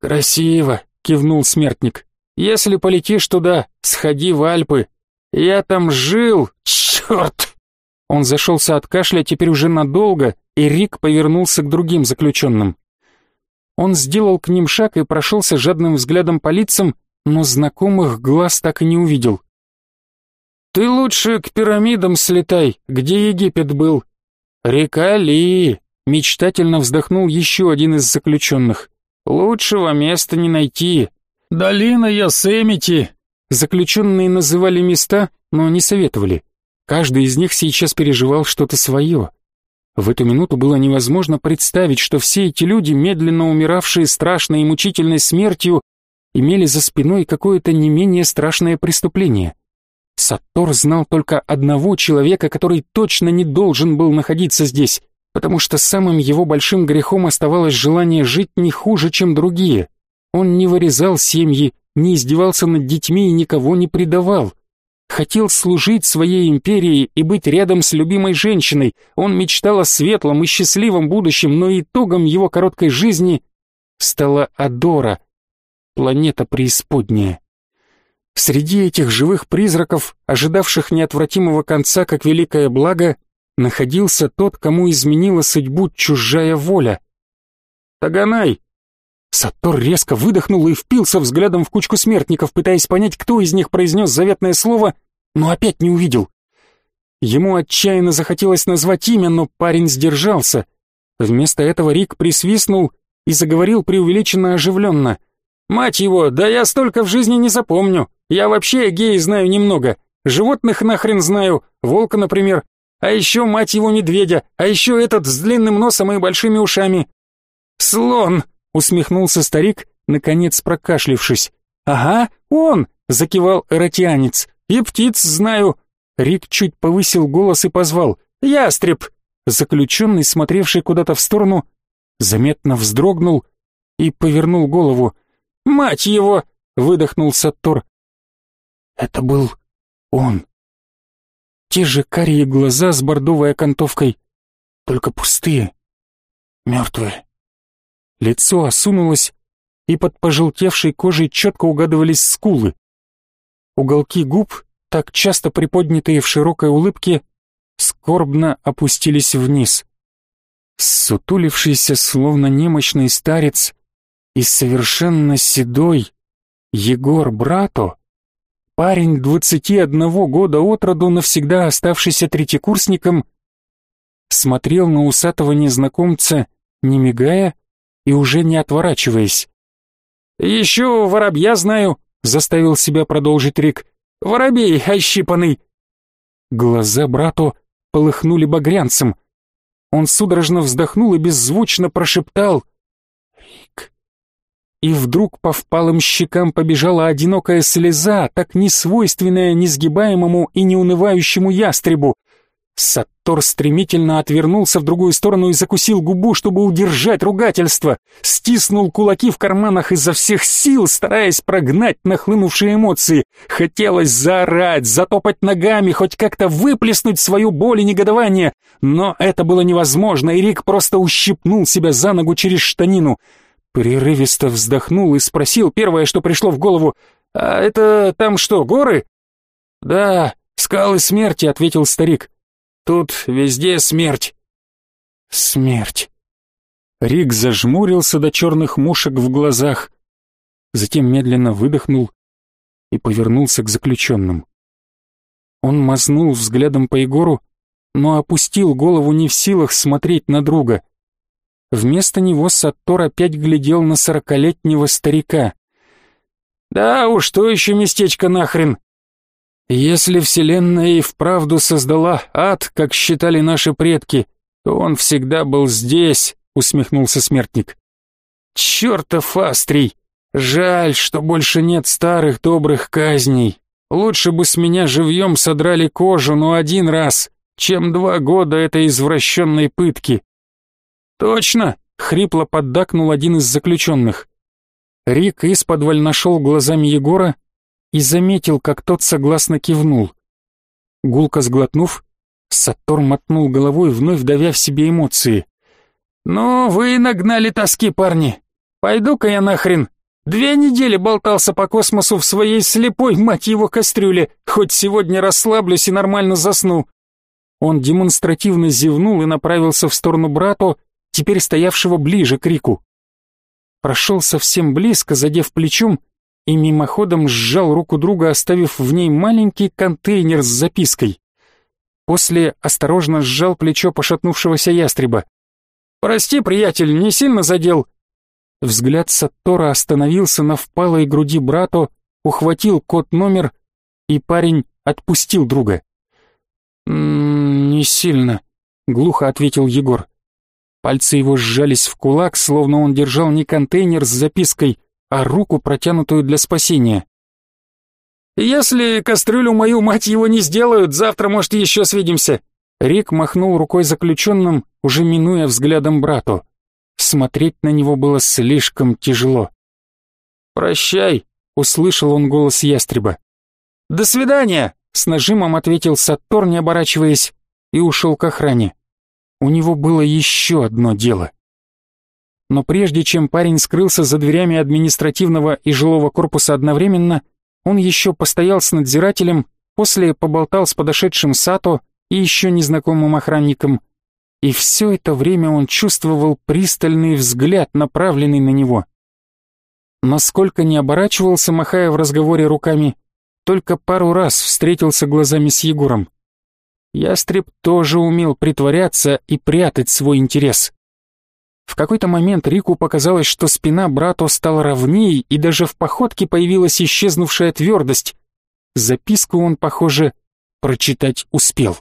«Красиво», — кивнул смертник. «Если полетишь туда, сходи в Альпы. Я там жил, черт!» Он зашелся от кашля теперь уже надолго, и Рик повернулся к другим заключенным. Он сделал к ним шаг и прошелся жадным взглядом по лицам, но знакомых глаз так и не увидел. «Ты лучше к пирамидам слетай, где Египет был». «Река Ли!» — мечтательно вздохнул еще один из заключенных. «Лучшего места не найти». «Долина Йосемити!» Заключенные называли места, но не советовали. Каждый из них сейчас переживал что-то свое. В эту минуту было невозможно представить, что все эти люди, медленно умиравшие страшной и мучительной смертью, имели за спиной какое-то не менее страшное преступление. Саттор знал только одного человека, который точно не должен был находиться здесь, потому что самым его большим грехом оставалось желание жить не хуже, чем другие. Он не вырезал семьи, не издевался над детьми и никого не предавал. Хотел служить своей империи и быть рядом с любимой женщиной. Он мечтал о светлом и счастливом будущем, но итогом его короткой жизни стала Адора, планета преисподняя. Среди этих живых призраков, ожидавших неотвратимого конца как великое благо, находился тот, кому изменила судьбу чужая воля. «Таганай!» Сатор резко выдохнул и впился взглядом в кучку смертников, пытаясь понять, кто из них произнес заветное слово, но опять не увидел. Ему отчаянно захотелось назвать имя, но парень сдержался. Вместо этого Рик присвистнул и заговорил преувеличенно оживленно. «Мать его, да я столько в жизни не запомню. Я вообще геи знаю немного. Животных нахрен знаю, волка, например. А еще, мать его, медведя, а еще этот с длинным носом и большими ушами». «Слон!» — усмехнулся старик, наконец прокашлившись. «Ага, он!» — закивал эротианец. «И птиц знаю!» Рик чуть повысил голос и позвал. «Ястреб!» Заключенный, смотревший куда-то в сторону, заметно вздрогнул и повернул голову. «Мать его!» — выдохнул Саттор. Это был он. Те же карие глаза с бордовой окантовкой, только пустые, мертвые. Лицо осунулось, и под пожелтевшей кожей четко угадывались скулы. Уголки губ, так часто приподнятые в широкой улыбке, скорбно опустились вниз. Сутулившийся, словно немощный старец, и совершенно седой Егор Брато, парень двадцати одного года от роду, навсегда оставшийся третьекурсником, смотрел на усатого незнакомца, не мигая и уже не отворачиваясь. «Еще воробья знаю», — заставил себя продолжить Рик. «Воробей ощипанный». Глаза брату полыхнули багрянцем. Он судорожно вздохнул и беззвучно прошептал «Рик». И вдруг по впалым щекам побежала одинокая слеза, так несвойственная несгибаемому и неунывающему ястребу. Саттор стремительно отвернулся в другую сторону и закусил губу, чтобы удержать ругательство. Стиснул кулаки в карманах изо всех сил, стараясь прогнать нахлынувшие эмоции. Хотелось заорать, затопать ногами, хоть как-то выплеснуть свою боль и негодование. Но это было невозможно, и Рик просто ущипнул себя за ногу через штанину. Прерывисто вздохнул и спросил первое, что пришло в голову. «А это там что, горы?» «Да, скалы смерти», — ответил старик. Тут везде смерть. Смерть. Рик зажмурился до черных мушек в глазах, затем медленно выдохнул и повернулся к заключенным. Он мазнул взглядом по Егору, но опустил голову не в силах смотреть на друга. Вместо него Саттор опять глядел на сорокалетнего старика. «Да уж, что еще местечко нахрен? Если Вселенная и вправду создала ад, как считали наши предки, то он всегда был здесь», — усмехнулся смертник. «Чертов Астрий! Жаль, что больше нет старых добрых казней. Лучше бы с меня живьем содрали кожу, но один раз, чем два года этой извращенной пытки». «Точно!» — хрипло поддакнул один из заключенных. Рик исподволь нашел глазами Егора и заметил, как тот согласно кивнул. Гулко сглотнув, Сатор мотнул головой, вновь давя в себе эмоции. «Ну, вы нагнали тоски, парни. Пойду-ка я нахрен. Две недели болтался по космосу в своей слепой, мать его, кастрюле. Хоть сегодня расслаблюсь и нормально засну». Он демонстративно зевнул и направился в сторону брату, теперь стоявшего ближе к Рику. Прошел совсем близко, задев плечом, и мимоходом сжал руку друга, оставив в ней маленький контейнер с запиской. После осторожно сжал плечо пошатнувшегося ястреба. «Прости, приятель, не сильно задел?» Взгляд Саттора остановился на впалой груди брату, ухватил код номер, и парень отпустил друга. «М -м, «Не сильно», — глухо ответил Егор. Пальцы его сжались в кулак, словно он держал не контейнер с запиской, а руку, протянутую для спасения. «Если кастрюлю мою, мать его, не сделают, завтра, может, еще свидимся!» Рик махнул рукой заключенным, уже минуя взглядом брату. Смотреть на него было слишком тяжело. «Прощай!» — услышал он голос ястреба. «До свидания!» — с нажимом ответил Саттор, не оборачиваясь, и ушел к охране. У него было еще одно дело. Но прежде чем парень скрылся за дверями административного и жилого корпуса одновременно, он еще постоял с надзирателем, после поболтал с подошедшим Сато и еще незнакомым охранником. И все это время он чувствовал пристальный взгляд, направленный на него. Насколько не оборачивался, махая в разговоре руками, только пару раз встретился глазами с Егором. Ястреб тоже умел притворяться и прятать свой интерес. В какой-то момент Рику показалось, что спина брату стала ровнее, и даже в походке появилась исчезнувшая твердость. Записку он, похоже, прочитать успел.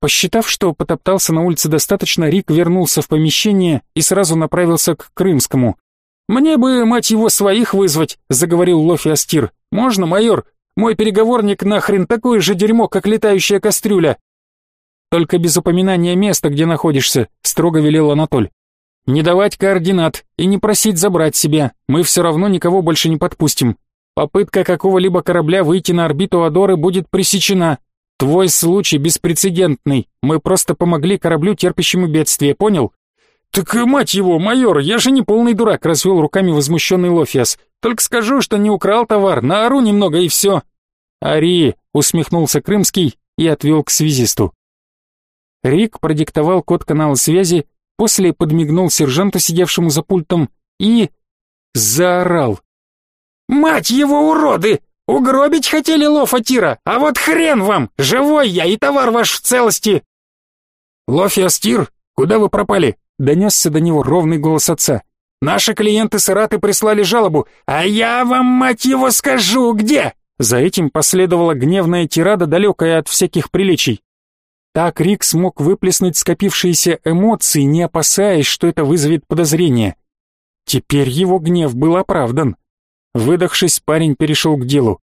Посчитав, что потоптался на улице достаточно, Рик вернулся в помещение и сразу направился к Крымскому. «Мне бы, мать его, своих вызвать», — заговорил Лофи Астир. «Можно, майор? Мой переговорник нахрен такое же дерьмо, как летающая кастрюля. Только без упоминания места, где находишься, строго велел Анатоль. Не давать координат и не просить забрать себя, мы все равно никого больше не подпустим. Попытка какого-либо корабля выйти на орбиту Адоры будет пресечена. Твой случай беспрецедентный, мы просто помогли кораблю, терпящему бедствие, понял? «Так, мать его, майор, я же не полный дурак», — развел руками возмущенный Лофиас. «Только скажу, что не украл товар, наору немного и все». «Ари», — усмехнулся Крымский и отвел к связисту. Рик продиктовал код канала связи, после подмигнул сержанту, сидевшему за пультом, и... заорал. «Мать его, уроды! Угробить хотели Лофа Тира, а вот хрен вам! Живой я и товар ваш в целости!» «Лофиас Тир, куда вы пропали?» Донесся до него ровный голос отца. «Наши клиенты с Ираты прислали жалобу, а я вам, мать его, скажу, где!» За этим последовала гневная тирада, далекая от всяких приличий. Так Рик смог выплеснуть скопившиеся эмоции, не опасаясь, что это вызовет подозрение. Теперь его гнев был оправдан. Выдохшись, парень перешел к делу.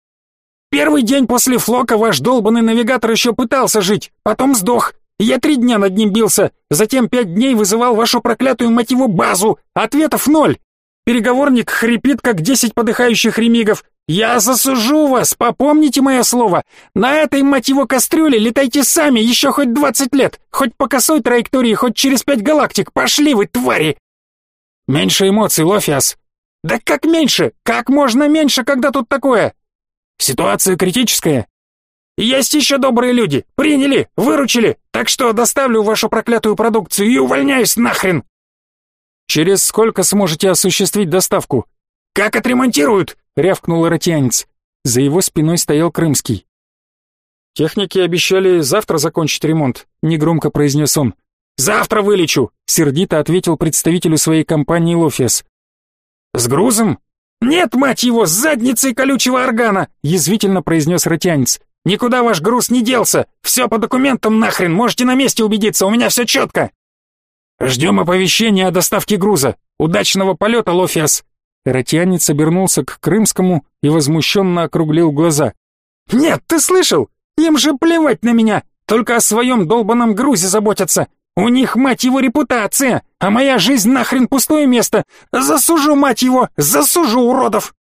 «Первый день после флока ваш долбанный навигатор еще пытался жить, потом сдох. Я три дня над ним бился, затем пять дней вызывал вашу проклятую мотиву базу, ответов ноль. Переговорник хрипит, как десять подыхающих ремигов. Я засужу вас, попомните мое слово. На этой мотиву кастрюле летайте сами еще хоть двадцать лет, хоть по косой траектории, хоть через пять галактик. Пошли вы, твари! Меньше эмоций, Лофиас. Да как меньше? Как можно меньше, когда тут такое? Ситуация критическая. Есть еще добрые люди. Приняли, выручили. Так что доставлю вашу проклятую продукцию и увольняюсь нахрен. Через сколько сможете осуществить доставку? Как отремонтируют? Рявкнул ротянец. За его спиной стоял Крымский. Техники обещали завтра закончить ремонт, негромко произнес он. Завтра вылечу, сердито ответил представителю своей компании Лофиас. С грузом? Нет, мать его, с задницей колючего органа, язвительно произнес ротянец. Никуда ваш груз не делся. Все по документам нахрен, можете на месте убедиться, у меня все четко. Ждем оповещения о доставке груза. Удачного полета, Лофиас. Ротянец обернулся к Крымскому и возмущенно округлил глаза. «Нет, ты слышал? Им же плевать на меня, только о своем долбанном грузе заботятся. У них, мать его, репутация, а моя жизнь нахрен пустое место. Засужу, мать его, засужу, уродов!»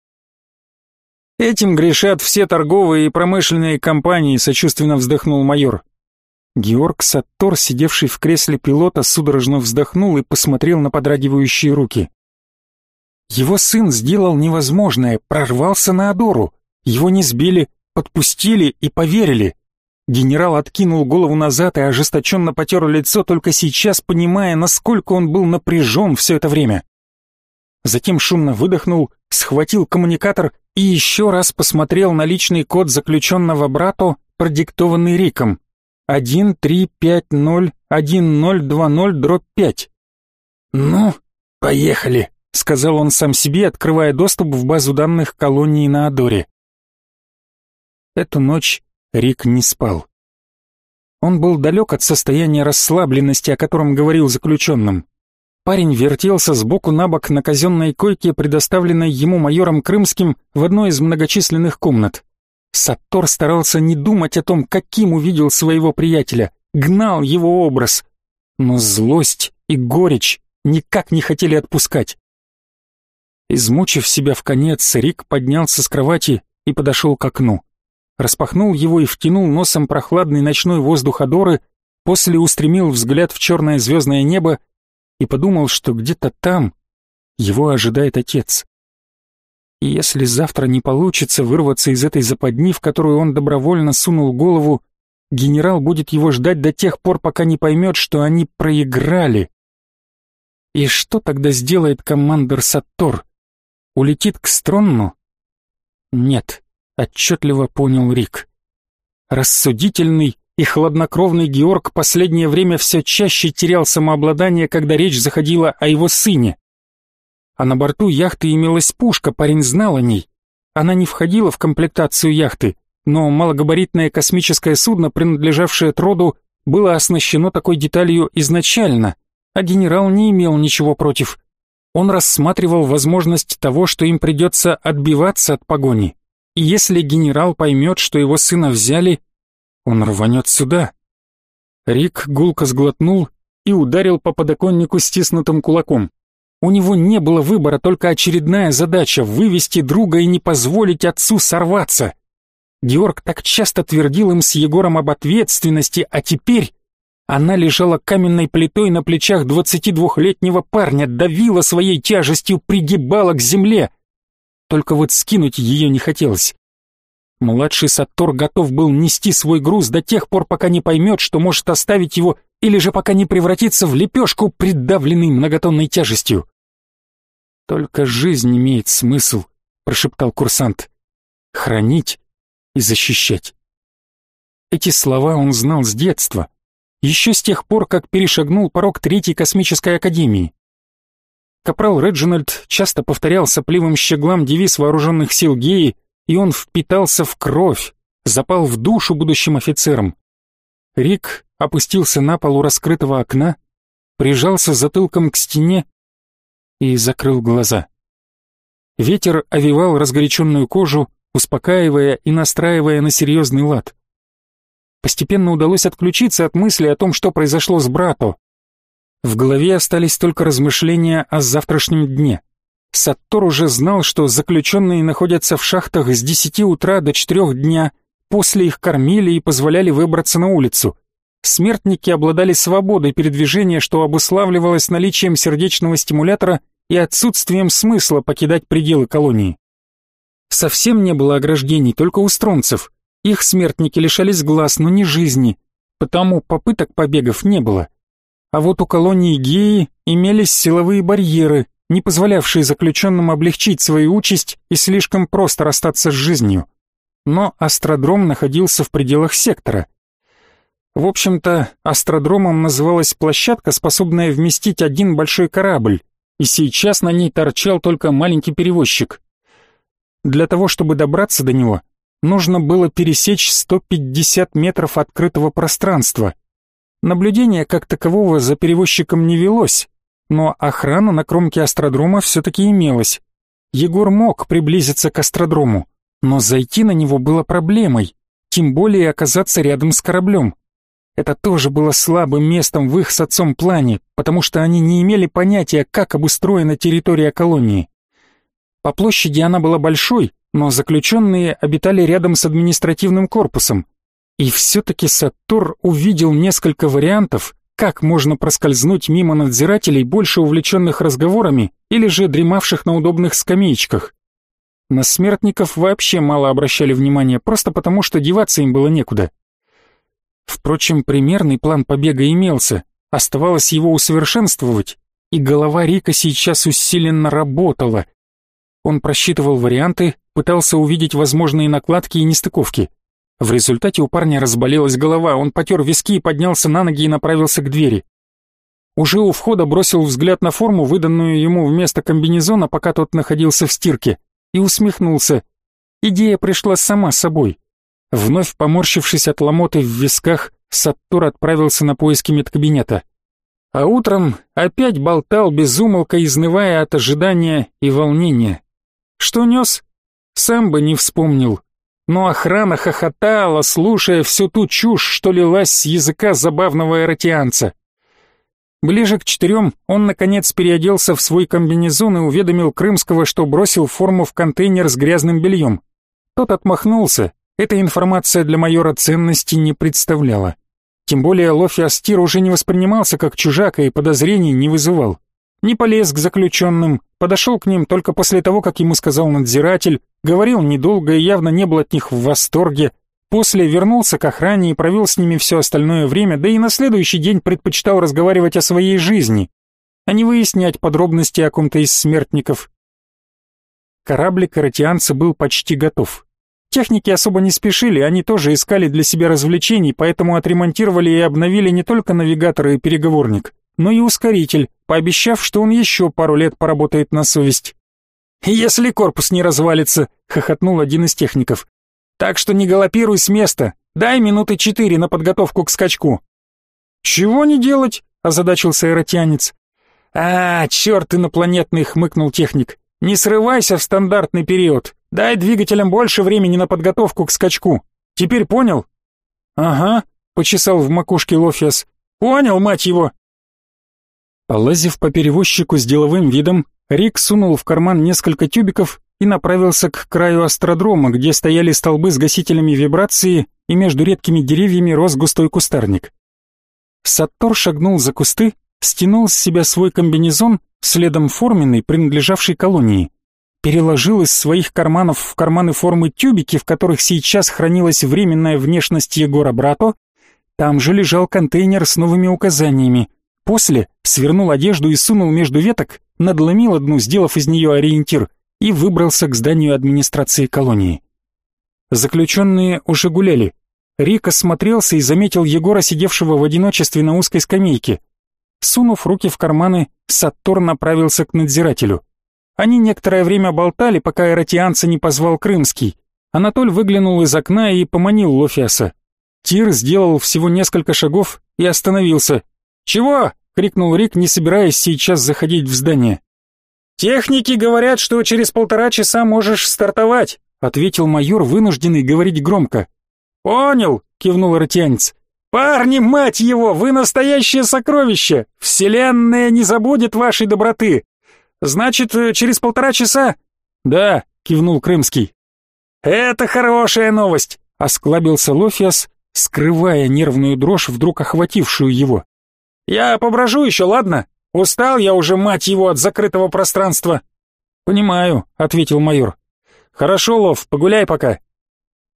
Этим грешат все торговые и промышленные компании, сочувственно вздохнул майор. Георг Саттор, сидевший в кресле пилота, судорожно вздохнул и посмотрел на подрагивающие руки. Его сын сделал невозможное, прорвался на Адору. Его не сбили, подпустили и поверили. Генерал откинул голову назад и ожесточенно потер лицо, только сейчас понимая, насколько он был напряжен все это время. Затем шумно выдохнул, схватил коммуникатор и еще раз посмотрел на личный код заключенного брату, продиктованный Риком. 13501020-5. «Ну, поехали», — сказал он сам себе, открывая доступ в базу данных колонии на Адоре. Эту ночь Рик не спал. Он был далек от состояния расслабленности, о котором говорил заключенным. Парень вертелся с боку на бок на казенной койке, предоставленной ему майором Крымским в одной из многочисленных комнат. Саттор старался не думать о том, каким увидел своего приятеля, гнал его образ. Но злость и горечь никак не хотели отпускать. Измучив себя в конец, Рик поднялся с кровати и подошел к окну. Распахнул его и втянул носом прохладный ночной воздух Адоры, после устремил взгляд в черное звездное небо и подумал, что где-то там его ожидает отец. И если завтра не получится вырваться из этой западни, в которую он добровольно сунул голову, генерал будет его ждать до тех пор, пока не поймет, что они проиграли. И что тогда сделает командир Саттор? Улетит к Стронну? Нет, отчетливо понял Рик. Рассудительный, и хладнокровный Георг последнее время все чаще терял самообладание, когда речь заходила о его сыне. А на борту яхты имелась пушка, парень знал о ней. Она не входила в комплектацию яхты, но малогабаритное космическое судно, принадлежавшее Троду, было оснащено такой деталью изначально, а генерал не имел ничего против. Он рассматривал возможность того, что им придется отбиваться от погони. И если генерал поймет, что его сына взяли, он рванет сюда. Рик гулко сглотнул и ударил по подоконнику стиснутым кулаком. У него не было выбора, только очередная задача — вывести друга и не позволить отцу сорваться. Георг так часто твердил им с Егором об ответственности, а теперь она лежала каменной плитой на плечах двадцатидвухлетнего парня, давила своей тяжестью, пригибала к земле. Только вот скинуть ее не хотелось. Младший Саттор готов был нести свой груз до тех пор, пока не поймет, что может оставить его, или же пока не превратится в лепешку, придавленный многотонной тяжестью. «Только жизнь имеет смысл», — прошептал курсант. «Хранить и защищать». Эти слова он знал с детства, еще с тех пор, как перешагнул порог Третьей космической академии. Капрал Реджинальд часто повторял сопливым щеглам девиз вооруженных сил Геи и он впитался в кровь, запал в душу будущим офицерам. Рик опустился на пол у раскрытого окна, прижался затылком к стене и закрыл глаза. Ветер овивал разгоряченную кожу, успокаивая и настраивая на серьезный лад. Постепенно удалось отключиться от мысли о том, что произошло с братом. В голове остались только размышления о завтрашнем дне. Саттор уже знал, что заключенные находятся в шахтах с 10 утра до 4 дня, после их кормили и позволяли выбраться на улицу. Смертники обладали свободой передвижения, что обуславливалось наличием сердечного стимулятора и отсутствием смысла покидать пределы колонии. Совсем не было ограждений, только у стронцев, Их смертники лишались глаз, но не жизни, потому попыток побегов не было. А вот у колонии Геи имелись силовые барьеры, не позволявшие заключенным облегчить свою участь и слишком просто расстаться с жизнью. Но астродром находился в пределах сектора. В общем-то, астродромом называлась площадка, способная вместить один большой корабль, и сейчас на ней торчал только маленький перевозчик. Для того, чтобы добраться до него, нужно было пересечь 150 метров открытого пространства. Наблюдения как такового за перевозчиком не велось, но охрана на кромке астродрома все-таки имелась. Егор мог приблизиться к астродрому, но зайти на него было проблемой, тем более оказаться рядом с кораблем. Это тоже было слабым местом в их с отцом плане, потому что они не имели понятия, как обустроена территория колонии. По площади она была большой, но заключенные обитали рядом с административным корпусом. И все-таки Саттор увидел несколько вариантов, как можно проскользнуть мимо надзирателей, больше увлеченных разговорами или же дремавших на удобных скамеечках. На смертников вообще мало обращали внимания, просто потому что деваться им было некуда. Впрочем, примерный план побега имелся, оставалось его усовершенствовать, и голова Рика сейчас усиленно работала. Он просчитывал варианты, пытался увидеть возможные накладки и нестыковки. В результате у парня разболелась голова, он потер виски, поднялся на ноги и направился к двери. Уже у входа бросил взгляд на форму, выданную ему вместо комбинезона, пока тот находился в стирке, и усмехнулся. Идея пришла сама собой. Вновь поморщившись от ломоты в висках, Саттур отправился на поиски медкабинета. А утром опять болтал без умолка, изнывая от ожидания и волнения. Что нес? Сам бы не вспомнил но охрана хохотала, слушая всю ту чушь, что лилась с языка забавного эротианца. Ближе к четырем он, наконец, переоделся в свой комбинезон и уведомил Крымского, что бросил форму в контейнер с грязным бельем. Тот отмахнулся, эта информация для майора ценности не представляла. Тем более Лофи Астир уже не воспринимался как чужака и подозрений не вызывал не полез к заключенным, подошел к ним только после того, как ему сказал надзиратель, говорил недолго и явно не был от них в восторге, после вернулся к охране и провел с ними все остальное время, да и на следующий день предпочитал разговаривать о своей жизни, а не выяснять подробности о ком-то из смертников. Кораблик каратианца был почти готов. Техники особо не спешили, они тоже искали для себя развлечений, поэтому отремонтировали и обновили не только навигатор и переговорник, но и ускоритель, пообещав, что он еще пару лет поработает на совесть. «Если корпус не развалится», — хохотнул один из техников. «Так что не галопируй с места, дай минуты четыре на подготовку к скачку». «Чего не делать?» — озадачился эротянец. «А, черт инопланетный!» — хмыкнул техник. «Не срывайся в стандартный период. Дай двигателям больше времени на подготовку к скачку. Теперь понял?» «Ага», — почесал в макушке Лофиас. «Понял, мать его!» Полазив по перевозчику с деловым видом, Рик сунул в карман несколько тюбиков и направился к краю астродрома, где стояли столбы с гасителями вибрации, и между редкими деревьями рос густой кустарник. Саттор шагнул за кусты, стянул с себя свой комбинезон, следом форменный, принадлежавший колонии. Переложил из своих карманов в карманы формы тюбики, в которых сейчас хранилась временная внешность Егора Брато. Там же лежал контейнер с новыми указаниями, После свернул одежду и сунул между веток, надломил одну, сделав из нее ориентир, и выбрался к зданию администрации колонии. Заключенные уже гуляли. Рик осмотрелся и заметил Егора, сидевшего в одиночестве на узкой скамейке. Сунув руки в карманы, Саттор направился к надзирателю. Они некоторое время болтали, пока эротианца не позвал Крымский. Анатоль выглянул из окна и поманил Лофиаса. Тир сделал всего несколько шагов и остановился. «Чего?» — крикнул Рик, не собираясь сейчас заходить в здание. «Техники говорят, что через полтора часа можешь стартовать», — ответил майор, вынужденный говорить громко. «Понял», — кивнул ротянец. «Парни, мать его, вы настоящее сокровище! Вселенная не забудет вашей доброты! Значит, через полтора часа?» «Да», — кивнул Крымский. «Это хорошая новость», — осклабился Лофиас, скрывая нервную дрожь, вдруг охватившую его. Я поброжу еще, ладно? Устал я уже, мать его, от закрытого пространства. Понимаю, ответил майор. Хорошо, Лов, погуляй пока.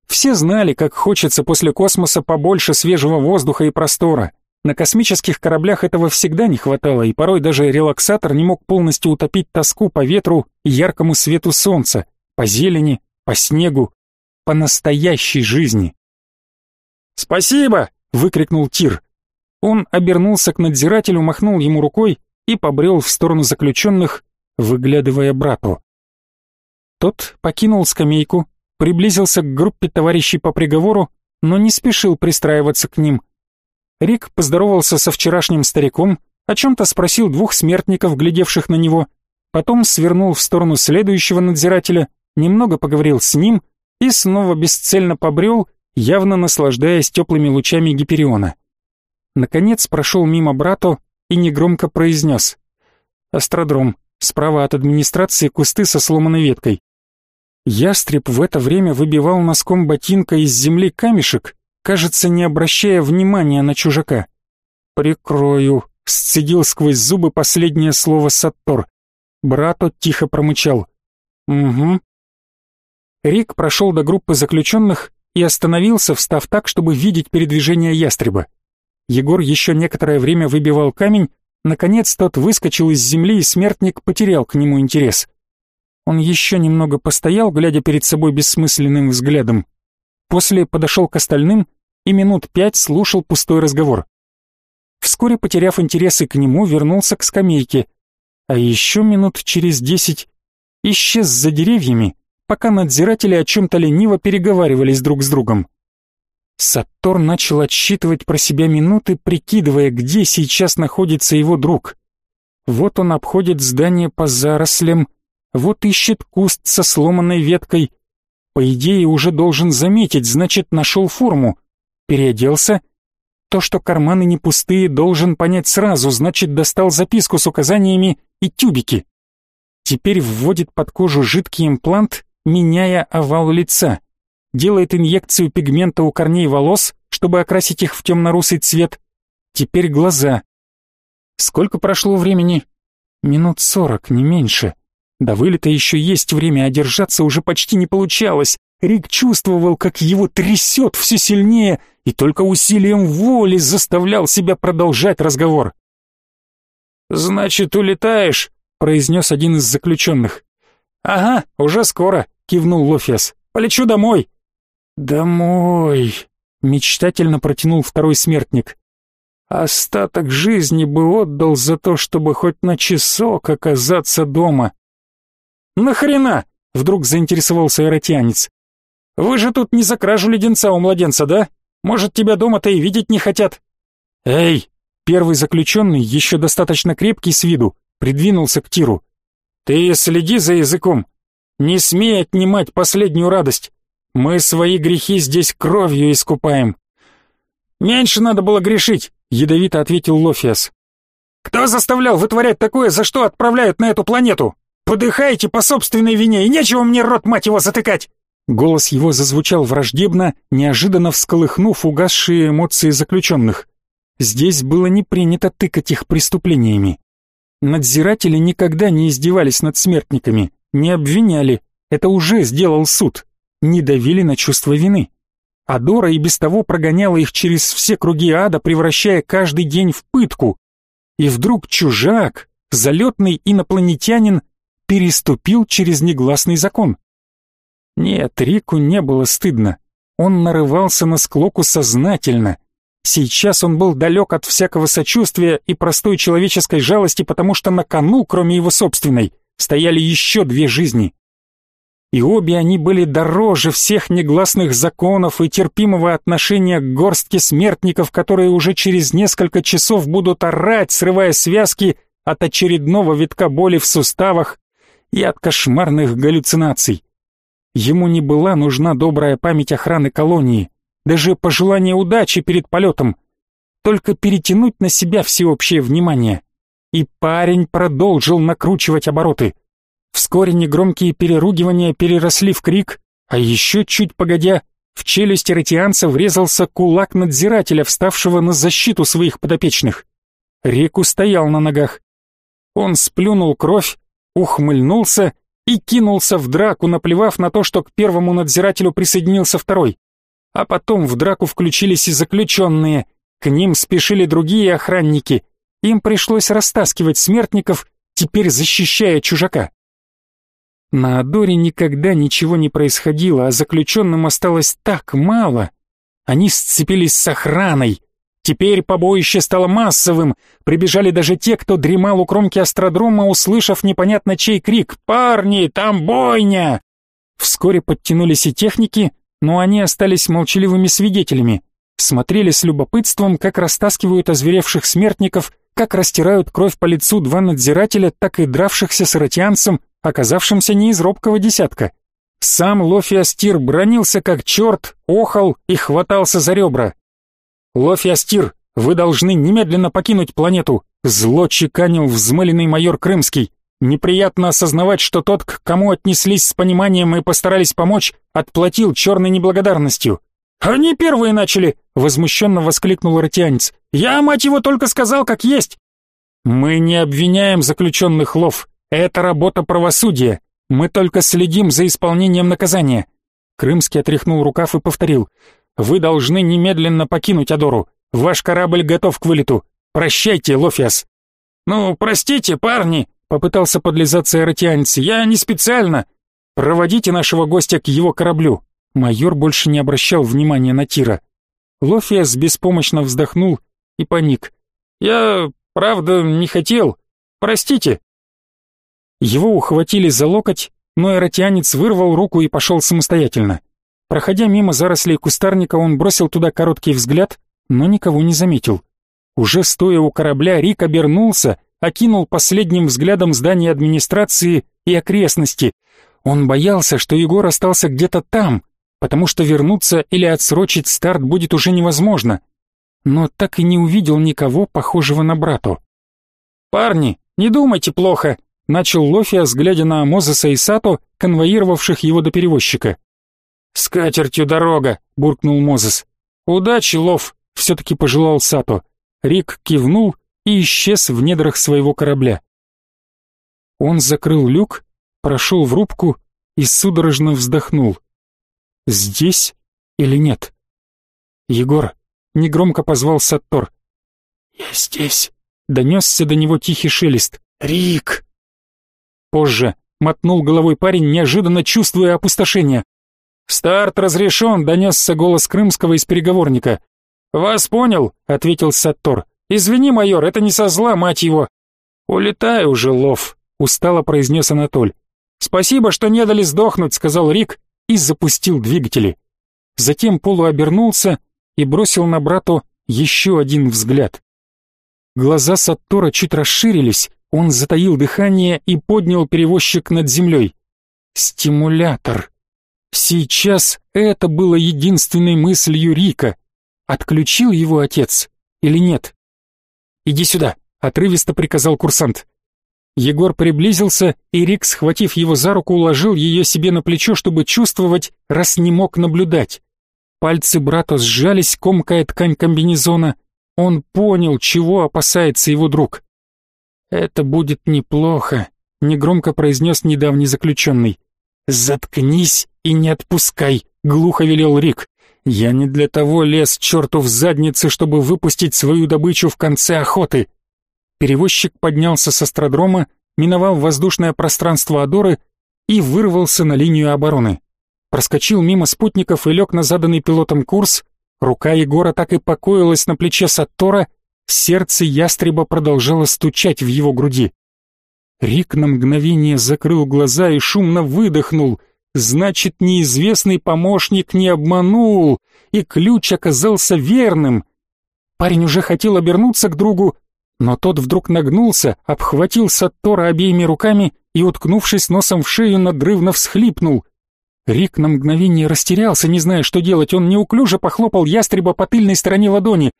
Все знали, как хочется после космоса побольше свежего воздуха и простора. На космических кораблях этого всегда не хватало, и порой даже релаксатор не мог полностью утопить тоску по ветру и яркому свету солнца, по зелени, по снегу, по настоящей жизни. «Спасибо!» — выкрикнул Тир. Он обернулся к надзирателю, махнул ему рукой и побрел в сторону заключенных, выглядывая брату. Тот покинул скамейку, приблизился к группе товарищей по приговору, но не спешил пристраиваться к ним. Рик поздоровался со вчерашним стариком, о чем-то спросил двух смертников, глядевших на него, потом свернул в сторону следующего надзирателя, немного поговорил с ним и снова бесцельно побрел, явно наслаждаясь теплыми лучами Гипериона. Наконец прошел мимо брату и негромко произнес «Астродром, справа от администрации кусты со сломанной веткой». Ястреб в это время выбивал носком ботинка из земли камешек, кажется, не обращая внимания на чужака. «Прикрою», — сцедил сквозь зубы последнее слово Саттор. Брато тихо промычал. «Угу». Рик прошел до группы заключенных и остановился, встав так, чтобы видеть передвижение ястреба. Егор еще некоторое время выбивал камень, наконец тот выскочил из земли, и смертник потерял к нему интерес. Он еще немного постоял, глядя перед собой бессмысленным взглядом. После подошел к остальным и минут пять слушал пустой разговор. Вскоре, потеряв интересы к нему, вернулся к скамейке, а еще минут через десять исчез за деревьями, пока надзиратели о чем-то лениво переговаривались друг с другом. Саттор начал отсчитывать про себя минуты, прикидывая, где сейчас находится его друг. Вот он обходит здание по зарослям, вот ищет куст со сломанной веткой. По идее, уже должен заметить, значит, нашел форму. Переоделся. То, что карманы не пустые, должен понять сразу, значит, достал записку с указаниями и тюбики. Теперь вводит под кожу жидкий имплант, меняя овал лица. Делает инъекцию пигмента у корней волос, чтобы окрасить их в темно-русый цвет. Теперь глаза. Сколько прошло времени? Минут сорок, не меньше. До вылета еще есть время, а держаться уже почти не получалось. Рик чувствовал, как его трясет все сильнее, и только усилием воли заставлял себя продолжать разговор. «Значит, улетаешь?» — произнес один из заключенных. «Ага, уже скоро», — кивнул Лофиас. «Полечу домой». «Домой», — мечтательно протянул второй смертник. «Остаток жизни бы отдал за то, чтобы хоть на часок оказаться дома». «Нахрена?» — вдруг заинтересовался эротианец. «Вы же тут не за кражу леденца у младенца, да? Может, тебя дома-то и видеть не хотят?» «Эй!» — первый заключенный, еще достаточно крепкий с виду, придвинулся к Тиру. «Ты следи за языком. Не смей отнимать последнюю радость. Мы свои грехи здесь кровью искупаем». «Меньше надо было грешить», — ядовито ответил Лофиас. «Кто заставлял вытворять такое, за что отправляют на эту планету?» Подыхаете по собственной вине, и нечего мне рот, мать его, затыкать!» Голос его зазвучал враждебно, неожиданно всколыхнув угасшие эмоции заключенных. Здесь было не принято тыкать их преступлениями. Надзиратели никогда не издевались над смертниками, не обвиняли, это уже сделал суд, не давили на чувство вины. Адора и без того прогоняла их через все круги ада, превращая каждый день в пытку. И вдруг чужак, залетный инопланетянин, переступил через негласный закон. Нет, Рику не было стыдно. Он нарывался на склоку сознательно. Сейчас он был далек от всякого сочувствия и простой человеческой жалости, потому что на кону, кроме его собственной, стояли еще две жизни. И обе они были дороже всех негласных законов и терпимого отношения к горстке смертников, которые уже через несколько часов будут орать, срывая связки от очередного витка боли в суставах и от кошмарных галлюцинаций. Ему не была нужна добрая память охраны колонии, даже пожелание удачи перед полетом, только перетянуть на себя всеобщее внимание. И парень продолжил накручивать обороты. Вскоре негромкие переругивания переросли в крик, а еще чуть погодя, в челюсть ратианца врезался кулак надзирателя, вставшего на защиту своих подопечных. Реку стоял на ногах. Он сплюнул кровь, ухмыльнулся и кинулся в драку, наплевав на то, что к первому надзирателю присоединился второй. А потом в драку включились и заключенные. К ним спешили другие охранники. Им пришлось растаскивать смертников, теперь защищая чужака. На Адоре никогда ничего не происходило, а заключенным осталось так мало. Они сцепились с охраной. Теперь побоище стало массовым. Прибежали даже те, кто дремал у кромки астродрома, услышав непонятно чей крик «Парни, там бойня!». Вскоре подтянулись и техники, но они остались молчаливыми свидетелями. Смотрели с любопытством, как растаскивают озверевших смертников, как растирают кровь по лицу два надзирателя, так и дравшихся с ротианцем, оказавшимся не из робкого десятка. Сам Лофиастир бронился как черт, охал и хватался за ребра. «Лофиастир, вы должны немедленно покинуть планету», зло чеканил взмыленный майор Крымский. Неприятно осознавать, что тот, к кому отнеслись с пониманием и постарались помочь, отплатил черной неблагодарностью. «Они первые начали!» — возмущенно воскликнул ротианец. «Я, мать его, только сказал, как есть!» «Мы не обвиняем заключенных лов. Это работа правосудия. Мы только следим за исполнением наказания». Крымский отряхнул рукав и повторил. «Вы должны немедленно покинуть Адору. Ваш корабль готов к вылету. Прощайте, Лофиас». «Ну, простите, парни», Попытался подлизаться эротианец. «Я не специально! Проводите нашего гостя к его кораблю!» Майор больше не обращал внимания на Тира. Лофиас беспомощно вздохнул и паник. «Я, правда, не хотел. Простите!» Его ухватили за локоть, но эротианец вырвал руку и пошел самостоятельно. Проходя мимо зарослей кустарника, он бросил туда короткий взгляд, но никого не заметил. Уже стоя у корабля, Рик обернулся окинул последним взглядом здание администрации и окрестности. Он боялся, что Егор остался где-то там, потому что вернуться или отсрочить старт будет уже невозможно. Но так и не увидел никого, похожего на брату. «Парни, не думайте плохо», — начал Лофиас, глядя на Мозеса и Сато, конвоировавших его до перевозчика. «С катертью дорога», — буркнул Мозес. «Удачи, Лов», — все-таки пожелал Сато. Рик кивнул и исчез в недрах своего корабля. Он закрыл люк, прошел в рубку и судорожно вздохнул. Здесь или нет? Егор негромко позвал Саттор. «Я здесь», — донесся до него тихий шелест. «Рик!» Позже мотнул головой парень, неожиданно чувствуя опустошение. «Старт разрешен», — донесся голос Крымского из переговорника. «Вас понял», — ответил Саттор. «Извини, майор, это не со зла, мать его!» «Улетай уже, Лов», — устало произнес Анатоль. «Спасибо, что не дали сдохнуть», — сказал Рик и запустил двигатели. Затем полуобернулся и бросил на брату еще один взгляд. Глаза Саттора чуть расширились, он затаил дыхание и поднял перевозчик над землей. Стимулятор. Сейчас это было единственной мыслью Рика. Отключил его отец или нет? «Иди сюда», — отрывисто приказал курсант. Егор приблизился, и Рик, схватив его за руку, уложил ее себе на плечо, чтобы чувствовать, раз не мог наблюдать. Пальцы брата сжались, комкая ткань комбинезона. Он понял, чего опасается его друг. «Это будет неплохо», — негромко произнес недавний заключенный. «Заткнись и не отпускай», — глухо велел Рик. Я не для того лез черту в задницы, чтобы выпустить свою добычу в конце охоты. Перевозчик поднялся с астrodрома, миновал воздушное пространство Адоры и вырвался на линию обороны. Проскочил мимо спутников и лег на заданный пилотом курс. Рука Егора так и покоилась на плече Саттора, сердце ястреба продолжало стучать в его груди. Рик на мгновение закрыл глаза и шумно выдохнул — Значит, неизвестный помощник не обманул, и ключ оказался верным. Парень уже хотел обернуться к другу, но тот вдруг нагнулся, обхватил Саттора обеими руками и, уткнувшись носом в шею, надрывно всхлипнул. Рик на мгновение растерялся, не зная, что делать. Он неуклюже похлопал ястреба по тыльной стороне ладони.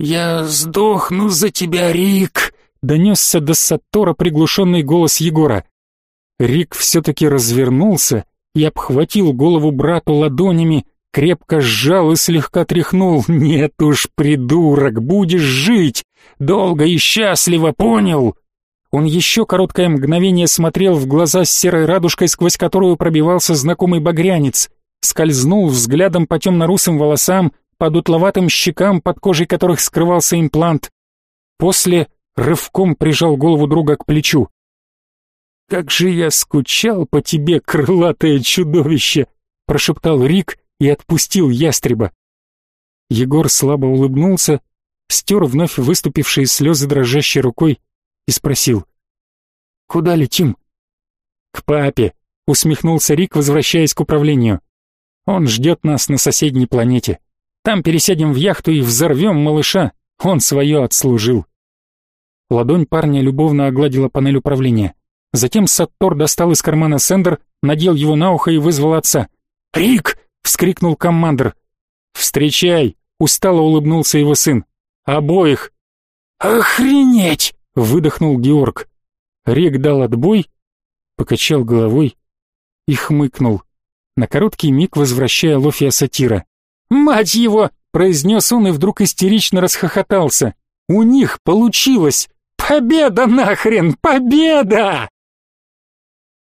«Я сдохну за тебя, Рик!» — донесся до Саттора приглушенный голос Егора. Рик все-таки развернулся и обхватил голову брату ладонями, крепко сжал и слегка тряхнул. «Нет уж, придурок, будешь жить! Долго и счастливо, понял?» Он еще короткое мгновение смотрел в глаза с серой радужкой, сквозь которую пробивался знакомый багрянец, скользнул взглядом по темно-русым волосам, по дутловатым щекам, под кожей которых скрывался имплант. После рывком прижал голову друга к плечу. «Как же я скучал по тебе, крылатое чудовище!» прошептал Рик и отпустил ястреба. Егор слабо улыбнулся, стер вновь выступившие слезы дрожащей рукой и спросил. «Куда летим?» «К папе», — усмехнулся Рик, возвращаясь к управлению. «Он ждет нас на соседней планете. Там пересядем в яхту и взорвем малыша. Он свое отслужил». Ладонь парня любовно огладила панель управления. Затем Саттор достал из кармана сендер, надел его на ухо и вызвал отца. «Рик!» — вскрикнул командир. «Встречай!» — устало улыбнулся его сын. «Обоих!» «Охренеть!» — выдохнул Георг. Рик дал отбой, покачал головой и хмыкнул, на короткий миг возвращая Лофия сатира. «Мать его!» — произнес он и вдруг истерично расхохотался. «У них получилось! Победа нахрен! Победа!»